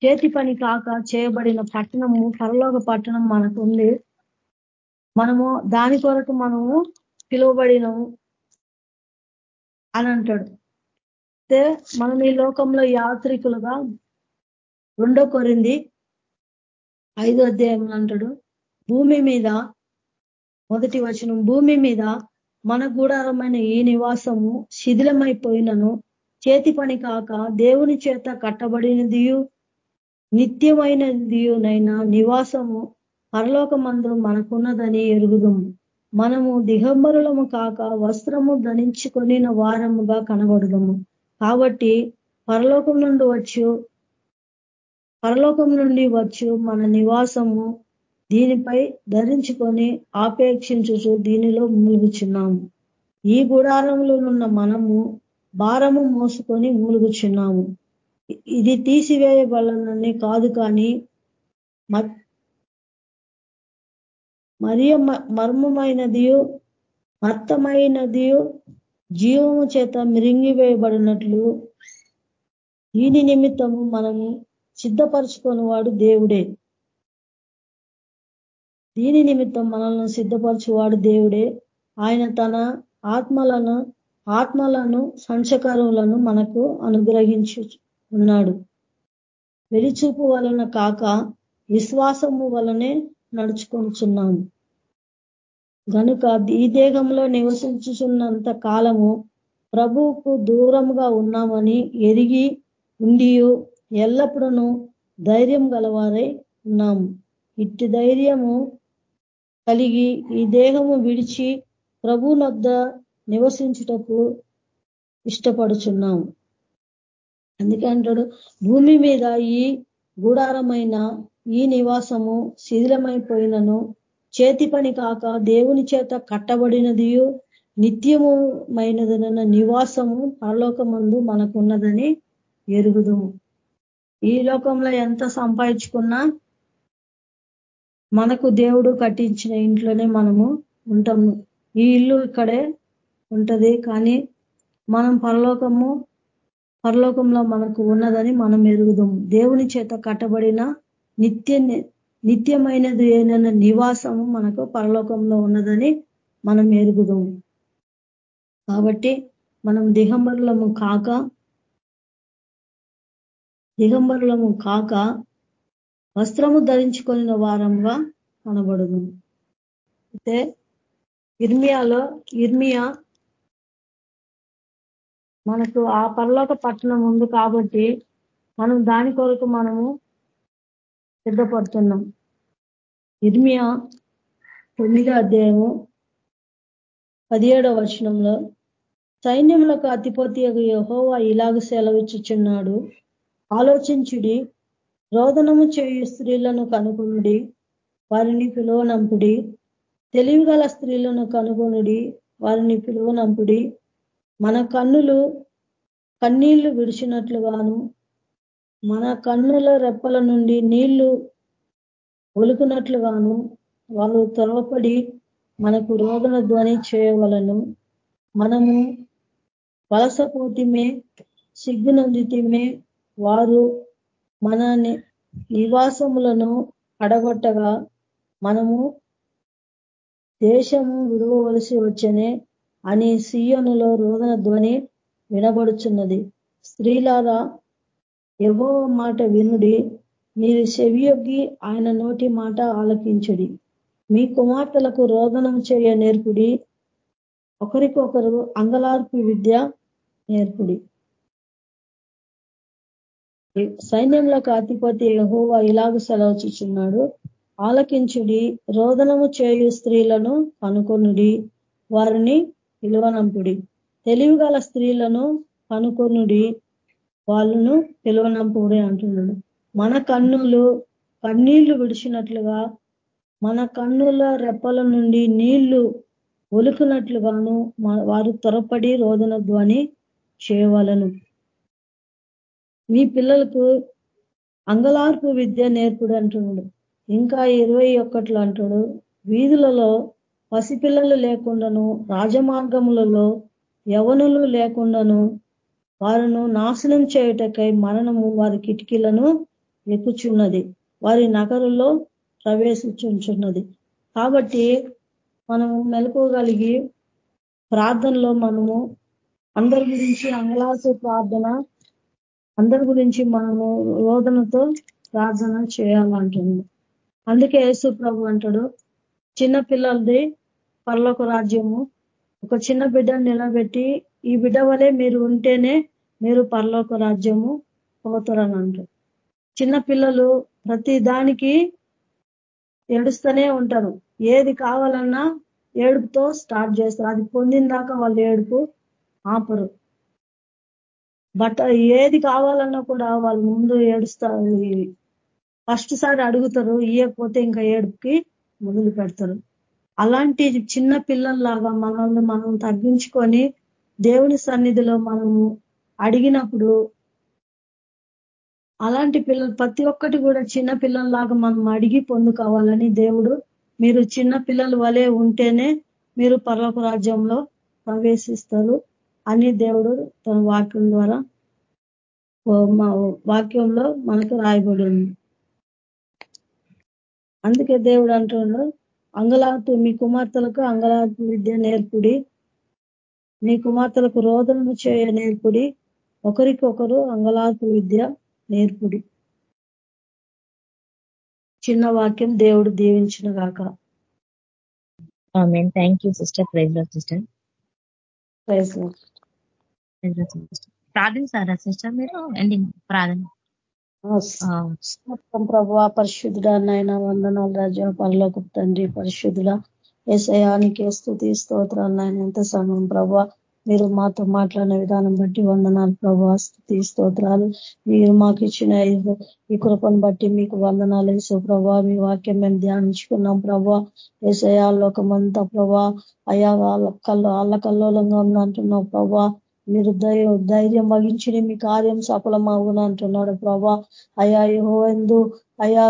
చేతి పని కాక చేయబడిన పట్టణము పరలోక పట్టణం మనకు ఉంది. మనము దాని కొరకు మనము పిలువబడినము అని అంటాడు. అయితే మనం ఈ లోకంలో యాత్రికులుగా రెండో కొరింది ఐదో అధ్యాయం అంటాడు. భూమి మీద మొదటి వచనం భూమి మీద మన గూడారమైన ఈ నివాసము శిథిలమైపోయినను. చేతి పని కాక దేవుని చేత కట్టబడినదియు నిత్యమైనదియునైనా నివాసము పరలోకమందు మనకున్నదని ఎరుగుదుము. మనము దిగంబరులము కాక వస్త్రము ధనించుకొని వారముగా కనబడదము. కాబట్టి పరలోకం నుండి వచ్చు పరలోకం నుండి వచ్చు మన నివాసము దీనిపై ధరించుకొని ఆపేక్షించుచు దీనిలో మూలుగుచున్నాము ఈ గుడారంలోనున్న మనము భారము మోసుకొని మూలుగుచున్నాము. ఇది తీసివేయబడనని కాదు కానీ మరియు మర్మమైనదియు మత్తమైనదియు జీవము చేత మిరింగివేయబడినట్లు దీని నిమిత్తము మనము సిద్ధపరచుకొని వాడు దేవుడే. దీని నిమిత్తం మనల్ని సిద్ధపరచువాడు దేవుడే. ఆయన తన ఆత్మలను ఆత్మలను సంచకరువులను మనకు అనుగ్రహించు ఉన్నాడు. వెలిచూపు వలన కాక విశ్వాసము వలనే నడుచుకుంటున్నాము గనుక ఈ దేహంలో నివసించుచున్నంత కాలము ప్రభువుకు దూరంగా ఉన్నామని ఎరిగి ఉండి ఎల్లప్పుడూ ధైర్యం గలవారై ఉన్నాము. ఇట్టి ధైర్యము కలిగి ఈ దేహము విడిచి నొద్ద నివసించుటకు ఇష్టపడుచున్నాము అందుకే అంటాడు భూమి మీద ఈ గూడారమైన ఈ నివాసము శిథిలమైపోయినను చేతి పని కాక దేవుని చేత కట్టబడినదియు నిత్యముమైనదనన్న నివాసము పరలోకమందు మనకున్నదని ఎరుగుదుము. ఈ లోకంలో ఎంత సంపాదించుకున్నా మనకు దేవుడు కట్టించిన ఇంట్లోనే మనము ఉంటాము ఈ ఇల్లు ఇక్కడే ఉంటది కానీ మనం పరలోకము పరలోకంలో మనకు ఉన్నదని మనం ఎరుగుదాం. దేవుని చేత కట్టబడిన నిత్య నిత్యమైనది ఏదైనా నివాసము మనకు పరలోకంలో ఉన్నదని మనం ఎరుగుదాం. కాబట్టి మనం దిగంబరులము కాక దిగంబరులము కాక వస్త్రము ధరించుకొని వారంగా కనబడును. అయితే ఇర్మియాలో ఇర్మియా మనకు ఆ పరలోక పట్టణం ఉంది కాబట్టి మనం దాని కొరకు మనము సిద్ధపడుతున్నాం. ఇర్మియా తొమ్మిదో అధ్యాయము పదిహేడో వచనంలో సైన్యములకు అతిపతి యహోవా ఇలాగ సెలవిచ్చుచున్నాడు ఆలోచించుడి రోదనము చేయు స్త్రీలను కనుగొనుడి వారిని పిలువనంపుడి. తెలివిగల స్త్రీలను కనుగొనుడి వారిని పిలువనంపుడి. మన కన్నులు కన్నీళ్ళు విడిచినట్లుగాను మన కన్నుల రెప్పల నుండి నీళ్ళు ఒలుకునట్లుగాను వాళ్ళు త్వరపడి మనకు రోదన ధ్వని చేయవలను. మనము వలసపోతిమే సిగ్గునందితిమే వారు మన నివాసములను అడగొట్టగా మనము దేశము విడవలసి వచ్చనే అని సీయోనులో రోదన ధ్వని వినబడుచున్నది. స్త్రీలారా ఎవో మాట వినుడి మీరు చెవియొగ్గి ఆయన నోటి మాట ఆలకించుడి. మీ కుమార్తెలకు రోదనం చేయ నేర్పుడి. ఒకరికొకరు అంగలార్పు విద్య నేర్పుడి. సైన్యంలోకి అధిపతి యహోవా ఇలాగ సెలవుచుచున్నాడు ఆలకించుడి రోదనము చేయు స్త్రీలను కనుకొనుడి వారిని పిలువనంపుడి. తెలివిగల స్త్రీలను కనుకొనుడి వాళ్ళను పిలువనంపుడి అంటున్నాడు. మన కన్నులు కన్నీళ్ళు విడిచినట్లుగా మన కన్నుల రెప్పల నుండి నీళ్ళు ఒలుకున్నట్లుగాను వారు త్వరపడి రోదన ధ్వని చేయవలను. మీ పిల్లలకు అంగలార్పు విద్య నేర్పుడు అంటున్నాడు. ఇంకా ఇరవై ఒక్కట్లు అంటాడు. వీధులలో పసిపిల్లలు లేకుండాను రాజమార్గములలో యవనులు లేకుండాను వారును నాశనం చేయుటకై మరణము వారి కిటికీలను ఎక్కుచున్నది. వారి నగరులో ప్రవేశించున్నది కాబట్టి మనము మెలకోగలిగి ప్రార్థనలో మనము అందరి గురించి అంగలాసు ప్రార్థన అందరి గురించి మనము రోదనతో ప్రార్థన చేయాలంటుంది అందుకే యేసు ప్రభు అంటాడు చిన్న పిల్లలది పర్లోక రాజ్యము. ఒక చిన్న బిడ్డను నిలబెట్టి ఈ బిడ్డ వలె మీరు ఉంటేనే మీరు పరలోక రాజ్యము పోతారని అంటారు చిన్న పిల్లలు ప్రతి దానికి ఏడుస్తూనే ఉంటారు. ఏది కావాలన్నా ఏడుపుతో స్టార్ట్ చేస్తారు. అది పొందిన దాకా వాళ్ళు ఏడుపు ఆపరు. బట్ట ఏది కావాలన్నా కూడా వాళ్ళు ముందు ఏడుస్తారు ఫస్ట్ సారి అడుగుతారు ఇయ్యకపోతే ఇంకా ఏడుపుకి మొదలు పెడతారు. అలాంటి చిన్న పిల్లల్లాగా మనల్ని మనం తగ్గించుకొని దేవుని సన్నిధిలో మనము అడిగినప్పుడు అలాంటి పిల్లలు ప్రతి ఒక్కటి కూడా చిన్న పిల్లల్లాగా మనం అడిగి పొందుకోవాలని దేవుడు మీరు చిన్న పిల్లల వలె ఉంటేనే మీరు పర్వక రాజ్యంలో ప్రవేశిస్తారు. అని దేవుడు తన వాక్యం ద్వారా వాక్యంలో మనకు రాయబడి ఉంది అందుకే దేవుడు అంటున్నాడు అంగలార్పు మీ కుమార్తెలకు అంగలార్పు విద్య నేర్పుడి. మీ కుమార్తెలకు రోదనము చేయ నేర్పుడి. ఒకరికొకరు అంగలార్పు విద్య నేర్పుడి. చిన్న వాక్యం దేవుడు దీవించిన గాక.
Thank you sister praise sister
praise
ప్రార్థించారా sister మీరు? ఎండింగ్ ప్రార్థన.
ప్రభా పరిశుద్ధుడ నాయన వందనాలు రాజా పరలోకి తండ్రి పరిశుద్ధుల ఏసయానికి స్థుతి స్తోత్రాలు నాయన ఎంత సమయం ప్రభా మీరు మాతో మాట్లాడిన విధానం బట్టి వందనాలు ప్రభా స్థుతి స్తోత్రాలు. మీరు మాకు ఇచ్చిన ఈ కృపను బట్టి మీకు వందనాలు వేసే ప్రభా మీ వాక్యం మేము ధ్యానించుకున్నాం ప్రభా. ఏసయా లోకమంతా ప్రభా అయా వాళ్ళ కల్లో అల్లకల్లోలంగా ఉందంటున్నావు ప్రభా. మీరు ధైర్యం వహించి మీ కార్యం సఫలమవును అంటున్నాడు ప్రభా. అయా ఎందు అయా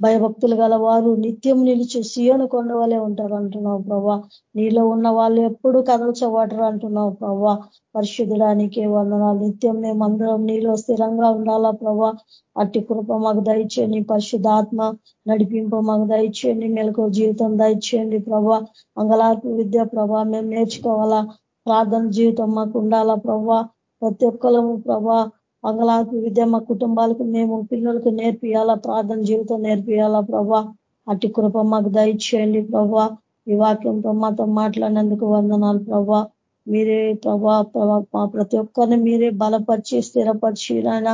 భయభక్తులు గల వారు నిత్యం నిలిచి సీయోను కొండ వాళ్ళే ఉంటారు అంటున్నావు ప్రభా. నీలో ఉన్న వాళ్ళు ఎప్పుడు కదల్చబడరు అంటున్నావు ప్రభా. పరిశుద్ధుడానికి వందనాలు. నిత్యం మేమందరం నీలో స్థిరంగా ఉండాలా ప్రభా. అట్టి కృప మాకు దయచేయండి. పరిశుద్ధాత్మ నడిపింపు మాకు దయచేయండి. మెలకు జీవితం దయచేయండి ప్రభా. మంగళార్పు విద్య ప్రభా మేము నేర్చుకోవాలా? ప్రార్థన జీవితం మాకు ఉండాలా ప్రభా ప్రతి ఒక్కరము ప్రభా మంగళాకు విద్య మా కుటుంబాలకు మేము పిల్లలకు నేర్పియాలా? ప్రార్థన జీవితం నేర్పియాలా ప్రభా అట్టి కృప మాకు దయచేయండి ప్రభా ఈ వాక్యంతో మాతో మాట్లాడినందుకు వందనాలు ప్రభా మీరే ప్రభా ప్రభా ప్రతి ఒక్కరిని మీరే బలపరిచి స్థిరపరిచి నాయన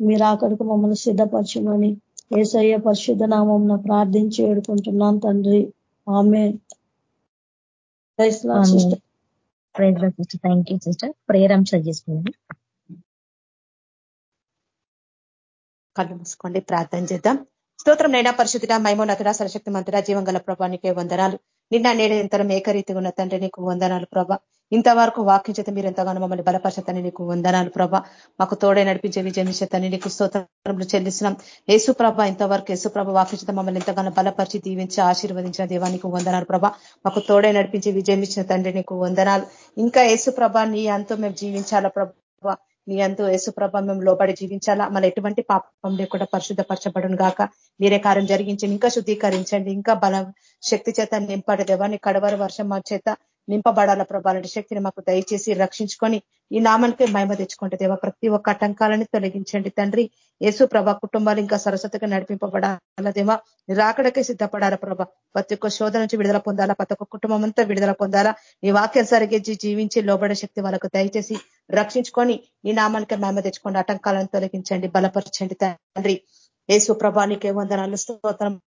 మీరు అక్కడికి మమ్మల్ని సిద్ధపరచమని ఏసయ్య పరిశుద్ధ నామం ప్రార్థించి వేడుకుంటున్నాను తండ్రి. Amen
praise sister thank you sister prayer అంశాలు చేసుకోండి
కళ్ళు మూసుకోండి ప్రార్థన చేద్దాం. స్తోత్రం నైనా పరిశుద్ధుడ మైమోన్నతుడ సరశక్తి మంతుడ జీవంగల గల ప్రభానికే వందనాలు. నిన్న నేడు ఎంతరం ఏకరీతిగా ఉన్న తండ్రి నీకు వందనాలు ప్రభా. ఇంతవరకు వాక్యం చేత మీరు ఎంతగానో మమ్మల్ని బలపరచతని నీకు వందనాలు ప్రభ. మాకు తోడే నడిపించే విజయమిషతని నీకు స్తోత్రములు చెల్లిస్తున్నాం. యేసు ప్రభ ఇంతవరకు యేసు ప్రభ వాక్యం చేత మమ్మల్ని ఎంతగానో బలపరిచి దీవించి ఆశీర్వదించిన దేవానికి వందనాలు ప్రభ. మాకు తోడే నడిపించి విజయమిచ్చిన తండ్రి నీకు వందనాలు. ఇంకా యేసు ప్రభ నీ అంతో మేము జీవించాలా ప్రభ? నీ అంతు యేసుప్రభ మేము లోబడి జీవించాలా? మన ఎటువంటి పాపం లేకుండా పరిశుద్ధపరచబడును గాక. మీరే కార్యం జరిగించండి ఇంకా శుద్ధీకరించండి ఇంకా బల శక్తి చేత నింపడి దేవాన్ని కడవర వర్షం మా చేత నింపబడాల ప్రభాలంటి శక్తిని మాకు దయచేసి రక్షించుకొని ఈ నామానికే మహిమ తెచ్చుకుంటే దేవ ప్రతి ఒక్క ఆటంకాలని తొలగించండి తండ్రి. యేసు ప్రభా కుటుంబాలు ఇంకా సరస్వతిగా నడిపింపబడాల దేవా. రాకడకే సిద్ధపడాల ప్రభ. ప్రతి ఒక్క శోధ నుంచి విడుదల పొందాలా ప్రతి ఒక్క కుటుంబం అంతా విడుదల పొందాలా. ఈ వాక్యం సరిగించి జీవించి లోబడే శక్తి వాళ్ళకు దయచేసి రక్షించుకొని ఈ నామానికి మహిమ తెచ్చుకోండి ఆటంకాలను తొలగించండి బలపరచండి తండ్రి. యేసు ప్రభానికే వందనాలు స్తోత్రం.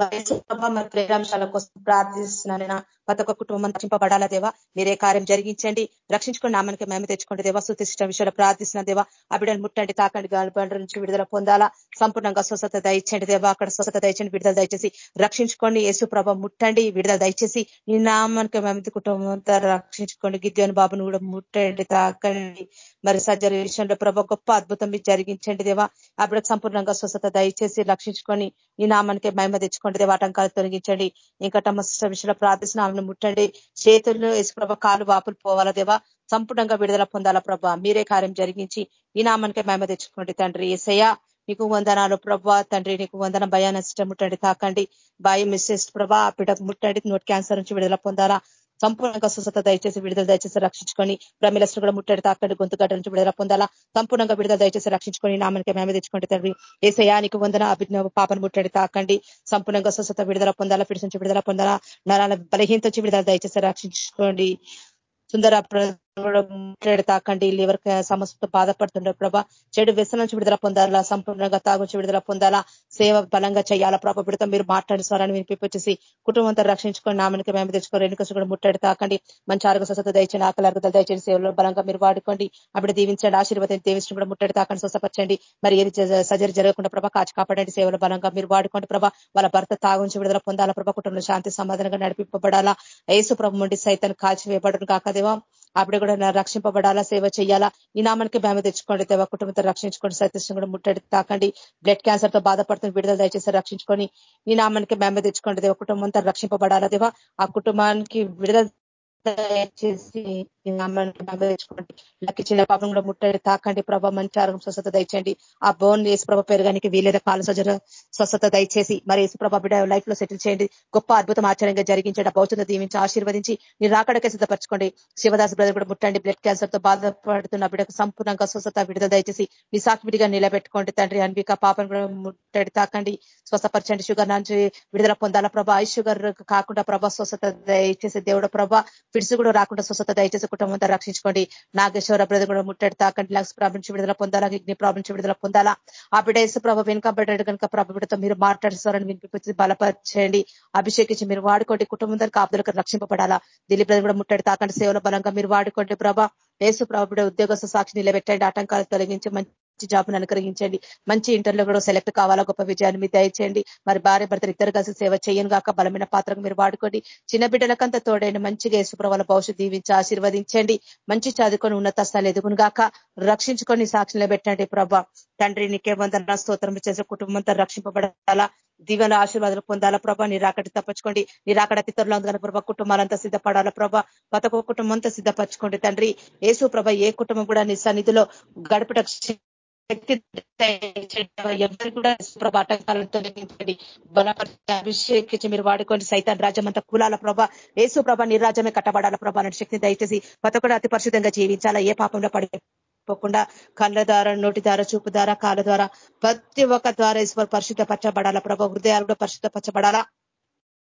ప్రేరాంశాల కోసం ప్రార్థిస్తున్నానైనా ప్రతి ఒక్క కుటుంబం రక్షింపబడాలా దేవా? మీరే కార్యం జరిగించండి. రక్షించుకుని నామానికి మేము తెచ్చుకోండి దేవా. సుతిష్ట విషయాలు ప్రార్థిస్తున్న దేవా. ఆ ముట్టండి తాకండి గాలిపండ్ర నుంచి విడుదల పొందాలా. సంపూర్ణంగా స్వస్థత దయచండి దేవా. అక్కడ స్వస్థత దయచండి విడుదల దయచేసి రక్షించుకోండి. యేసు ప్రభ ముట్టండి విడుదల దయచేసి నీ నామానికి మేము కుటుంబం అంతా రక్షించుకోండి. గిద్యోని బాబును కూడా ముట్టండి తాకండి. మరి సర్జరీ విషయంలో ప్రభ గొప్ప అద్భుతం మీరు జరిగించండి దేవా. ఆ సంపూర్ణంగా స్వస్థత దయచేసి రక్షించుకొని నీ నామానికి మహిమ తెచ్చుకోండి. దేవా ఆటంకాలు తొలగించండి. ఇంకా తమ విషయంలో ప్రార్థిస్తున్న ఆమెను ముట్టండి. చేతుల్లో ప్రభ కాలు వాపులు పోవాలా దేవా? సంపూర్ణంగా విడుదల పొందాలా ప్రభా? మీరే కార్యం జరిగించి ఈ నామానికే మేమ తెచ్చుకోండి తండ్రి ఏసయ్య. నీకు వందనాలు ప్రభా. తండ్రి నీకు వందన భయాన్ని ముట్టండి తాకండి. భయం మిస్సెస్ ప్రభా బిడ్డకు ముట్టండి. నోట్ క్యాన్సర్ నుంచి విడుదల పొందాలా. సంపూర్ణంగా స్వస్థత దయచేసి విడుదల దయచేసి రక్షించుకొని బ్రహ్మిలస్టు కూడా ముట్టడి తాకండి గొంతు గడ్డ నుంచి విడుదల పొందాలా? సంపూర్ణంగా విడుదల దయచేసి రక్షించుకొని నామనికి మేమే తెచ్చుకుంటే తండ్రి ఏసయానికి వందన అభిజ్ఞ పాపను ముట్టడి తాకండి. సంపూర్ణంగా స్వస్థత విడుదల పొందాలా? పిడిచి నుంచి విడుదల పొందాలా? నరాల బలహీనత నుంచి విడుదల దయచేసి రక్షించుకోండి. సుందర తాకండి ఎవరికి సమస్యతో బాధపడుతుండే ప్రభా చెడు వ్యసనం నుంచి విడుదల పొందాలా సంపూర్ణంగా తాగుంచి విడుదల పొందాలా సేవ బలంగా చేయాలా ప్రభా బిడత మీరు మాట్లాడి స్వరాన్ని వినిపించేసి కుటుంబంతో రక్షించుకొని నామనికి మేము తెచ్చుకోరు రెండు కూడా ముట్టడి తాకండి మంచి ఆరోగ్య స్వస్థత దయచండి ఆకలి అరుగుదల దయచేసి సేవలో బలంగా మీరు వాడుకోండి అప్పుడు దీవించండి ఆశీర్వాదం దేవించడం కూడా ముట్టడి తాకండి స్వస్థపరచండి మరి ఏది సర్జరీ జరగకుండా ప్రభా కాచి కాపాడండి సేవలు బలంగా మీరు వాడుకోండి ప్రభా వాళ్ళ భర్త తాగుంచి విడుదల పొందాలా ప్రభా కుటుంబంలో శాంతి సమాధానంగా నడిపింపబడాలా ఏసు ప్రభు నుండి సైతాన్ని కాల్చివేయబడను కాకదేవా అప్పుడు కూడా రక్షింపబడాలా సేవ చేయాలా ఈ నామానికి భయమ తెచ్చుకోండి దేవ. కుటుంబంతో రక్షించుకోండి సత్యశ్రం కూడా ముట్టడి తాకండి. బ్లడ్ క్యాన్సర్తో బాధపడుతున్న విడుదల దయచేసి రక్షించుకొని ఈ నామానికి భయమ తెచ్చుకోండి దేవ. కుటుంబంతో రక్షింపబడాలా దేవా. ఆ కుటుంబానికి విడుదల దయచేసి తెచ్చుకోండి లక్కి చిన్న పాపం కూడా ముట్టండి తాకండి ప్రభా మంచి ఆరోగ్యం స్వస్థత దయచేయండి. ఆ బోన్ ప్రభ పెరగానికి వీలేదా కాల సజర స్వస్థత దయచేసి మరి ప్రభ బిడ్డ లైఫ్లో సెటిల్ చేయండి. గొప్ప అద్భుతం ఆశ్చర్యంగా జరిగించండి భౌతిక దీవించి ఆశీర్వదించి మీరు రాకడకే సిద్ధపరచుకోండి. శివదాస్ బ్రదర్ కూడా ముట్టండి బ్లడ్ క్యాన్సర్తో బాధపడుతున్న బిడ్డకు సంపూర్ణంగా స్వస్థత విడుదల దయచేసి మీ సాక్షిడిగా నిలబెట్టుకోండి తండ్రి. అన్విక పాపను కూడా ముట్టడి తాకండి స్వస్థపరచండి. షుగర్ నుంచి విడుదల పొందాల ప్రభా? ఐ షుగర్ కాకుండా ప్రభా స్వస్థత దయచేసి దేవుడు ప్రభా ఫిడ్స్ కూడా రాకుండా స్వస్థత దయచేసి కుటుంబం రక్షించుకోండి. నాగేశ్వర బ్రదర్ కూడా ముట్టడి తాకండి. లక్స్ ప్రాబ్లం నుంచి విడుదల పొందాలా? కిడ్నీ ప్రాబ్లం నుంచి విడుదల పొందాలా? ఆ బిడ్డ వేసు ప్రభ వెనుకబడ్డాడు కనుక ప్రభ బిడ్డతో మీరు మాట్లాడేస్తారని వినిపించి బలపరచండి. అభిషేకించి మీరు వాడుకోండి. కుటుంబం దానికి ఆపుదలకు రక్షింపబడాలా? దిలీప్ బ్రదర్ కూడా ముట్టడి తాకండి. సేవల బలంగా మీరు వాడుకోండి ప్రభా. యేసు ప్రభు ఉద్యోగస్తు సాక్షి నిలబెట్టండి. ఆటంకాలు తొలగించి మంచి మంచి జాబ్ను అనుగ్రహించండి. మంచి ఇంటర్లో కూడా సెలెక్ట్ కావాలా గొప్ప విజయాన్ని మీ దయచేయండి. మరి భార్య భర్తలు ఇద్దరు కలిసి సేవ చేయను కాక బలమైన పాత్రకు మీరు వాడుకోండి. చిన్న బిడ్డలకంతా తోడైన మంచిగా యేసుప్రవాల భవిష్యత్ దీవించి ఆశీర్వదించండి. మంచి చదువుకొని ఉన్నత స్థాయిలు ఎదుగును గాక రక్షించుకొని సాక్షిలో పెట్టండి ప్రభా. తండ్రి నీకే వందన స్తోత్రం చేసే కుటుంబంతో రక్షింపబడాలా. దీవెన ఆశీర్వాదాలు పొందాలా ప్రభా. నిరాకటి తప్పచుకోండి. నిరాకడ అతితరులు అందుకని ప్రభా కుటుంబాలంతా సిద్ధపడాలా ప్రభా. కొత్త కుటుంబంతో సిద్ధపరచుకోండి తండ్రి. ఏసు ప్రభ ఏ కుటుంబం కూడా నీ సన్నిధిలో గడపట శక్తి ఎవరు కూడా ప్రభ ఆటంకాలను తొలగించండి బలపరిచి అభిషేకించి మీరు వాడుకోండి. సైతాన్ రాజ్యం అంతా కులాల ప్రభ ఏసు ప్రభ నిర్రాజ్యమే కట్టబడాల ప్రభ అనే శక్తిని దయచేసి కొత్త కూడా అతి పరిశుద్ధంగా జీవించాలా? ఏ పాపంలో పడి పోకుండా కళ్ళ ద్వారా నోటి ద్వారా చూపు ద్వారా కాళ్ళ ద్వారా ప్రతి ఒక్క ద్వారా ఈశ్వర్ పరిశుద్ధపరచబడాలా? ప్రభ హృదయాలు కూడా పరిశుద్ధపరచబడాలా?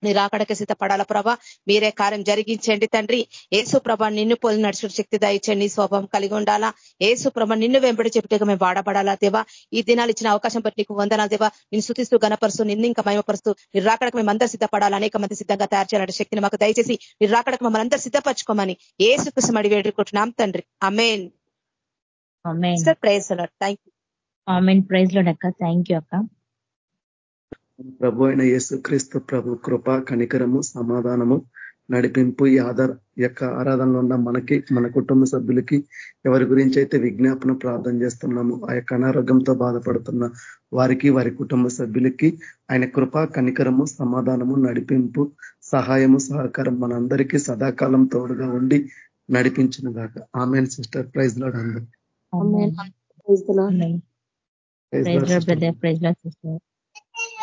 మీరు ఆకడకి సిద్ధపడాల ప్రభ? మీరే కార్యం జరిగించండి తండ్రి. ఏసు ప్రభ నిన్ను పోలి నడుచుడు శక్తి దయచండి స్వభావం కలిగి ఉండాలా? ఏసు ప్రభ నిన్ను వెంబడి చెప్పుటగా మేము వాడబడాలా దేవా? ఈ దినాలు ఇచ్చిన అవకాశం బట్టి నీకు వందనాలు దేవా. నేను శుతిస్తూ గణపరుస్తూ నిన్ను ఇంకా మయమపరుస్తూ మీరు రాకడకు మేము అందరు సిద్ధపడాలి? అనేక మంది సిద్ధంగా తయారు చేయాలంటే శక్తిని మాకు దయచేసి మీరు రాకడకు మమ్మల్ని అందరూ సిద్ధపరచుకోమని ఏసు కృష్ణ అడి వేడుకుంటున్నాం తండ్రి. అమేన్ ప్రైజ్ థ్యాంక్
యూ ప్రైజ్లో అక్క. థ్యాంక్ యూ అక్క.
ప్రభు అయిన యేసు క్రీస్తు ప్రభు కృప కనికరము సమాధానము నడిపింపు ఈ ఆధార యొక్క ఆరాధనలో ఉన్న మనకి మన కుటుంబ సభ్యులకి ఎవరి గురించి అయితే విజ్ఞాపన ప్రార్థన చేస్తున్నాము ఆ యొక్క అనారోగ్యంతో బాధపడుతున్న వారికి వారి కుటుంబ సభ్యులకి ఆయన కృప కనికరము సమాధానము నడిపింపు సహాయము సహకారం మనందరికీ సదాకాలం తోడుగా ఉండి నడిపించిన దాకా ఆమెన్ సిస్టర్. ప్రైజ్లో అందరు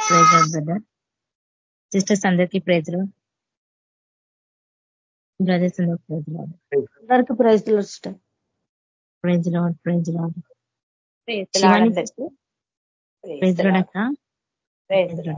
ప్రైజ్ సిస్టర్ బ్రదర్ సిస్టర్స్ అందరికీ ప్రైజ్లో బ్రదర్స్ అందరికి. ప్రైజ్లో ప్రైజ్లో ప్రైజ్లో ప్రైజ్లో ప్రైజ్లో ప్రైజ్లో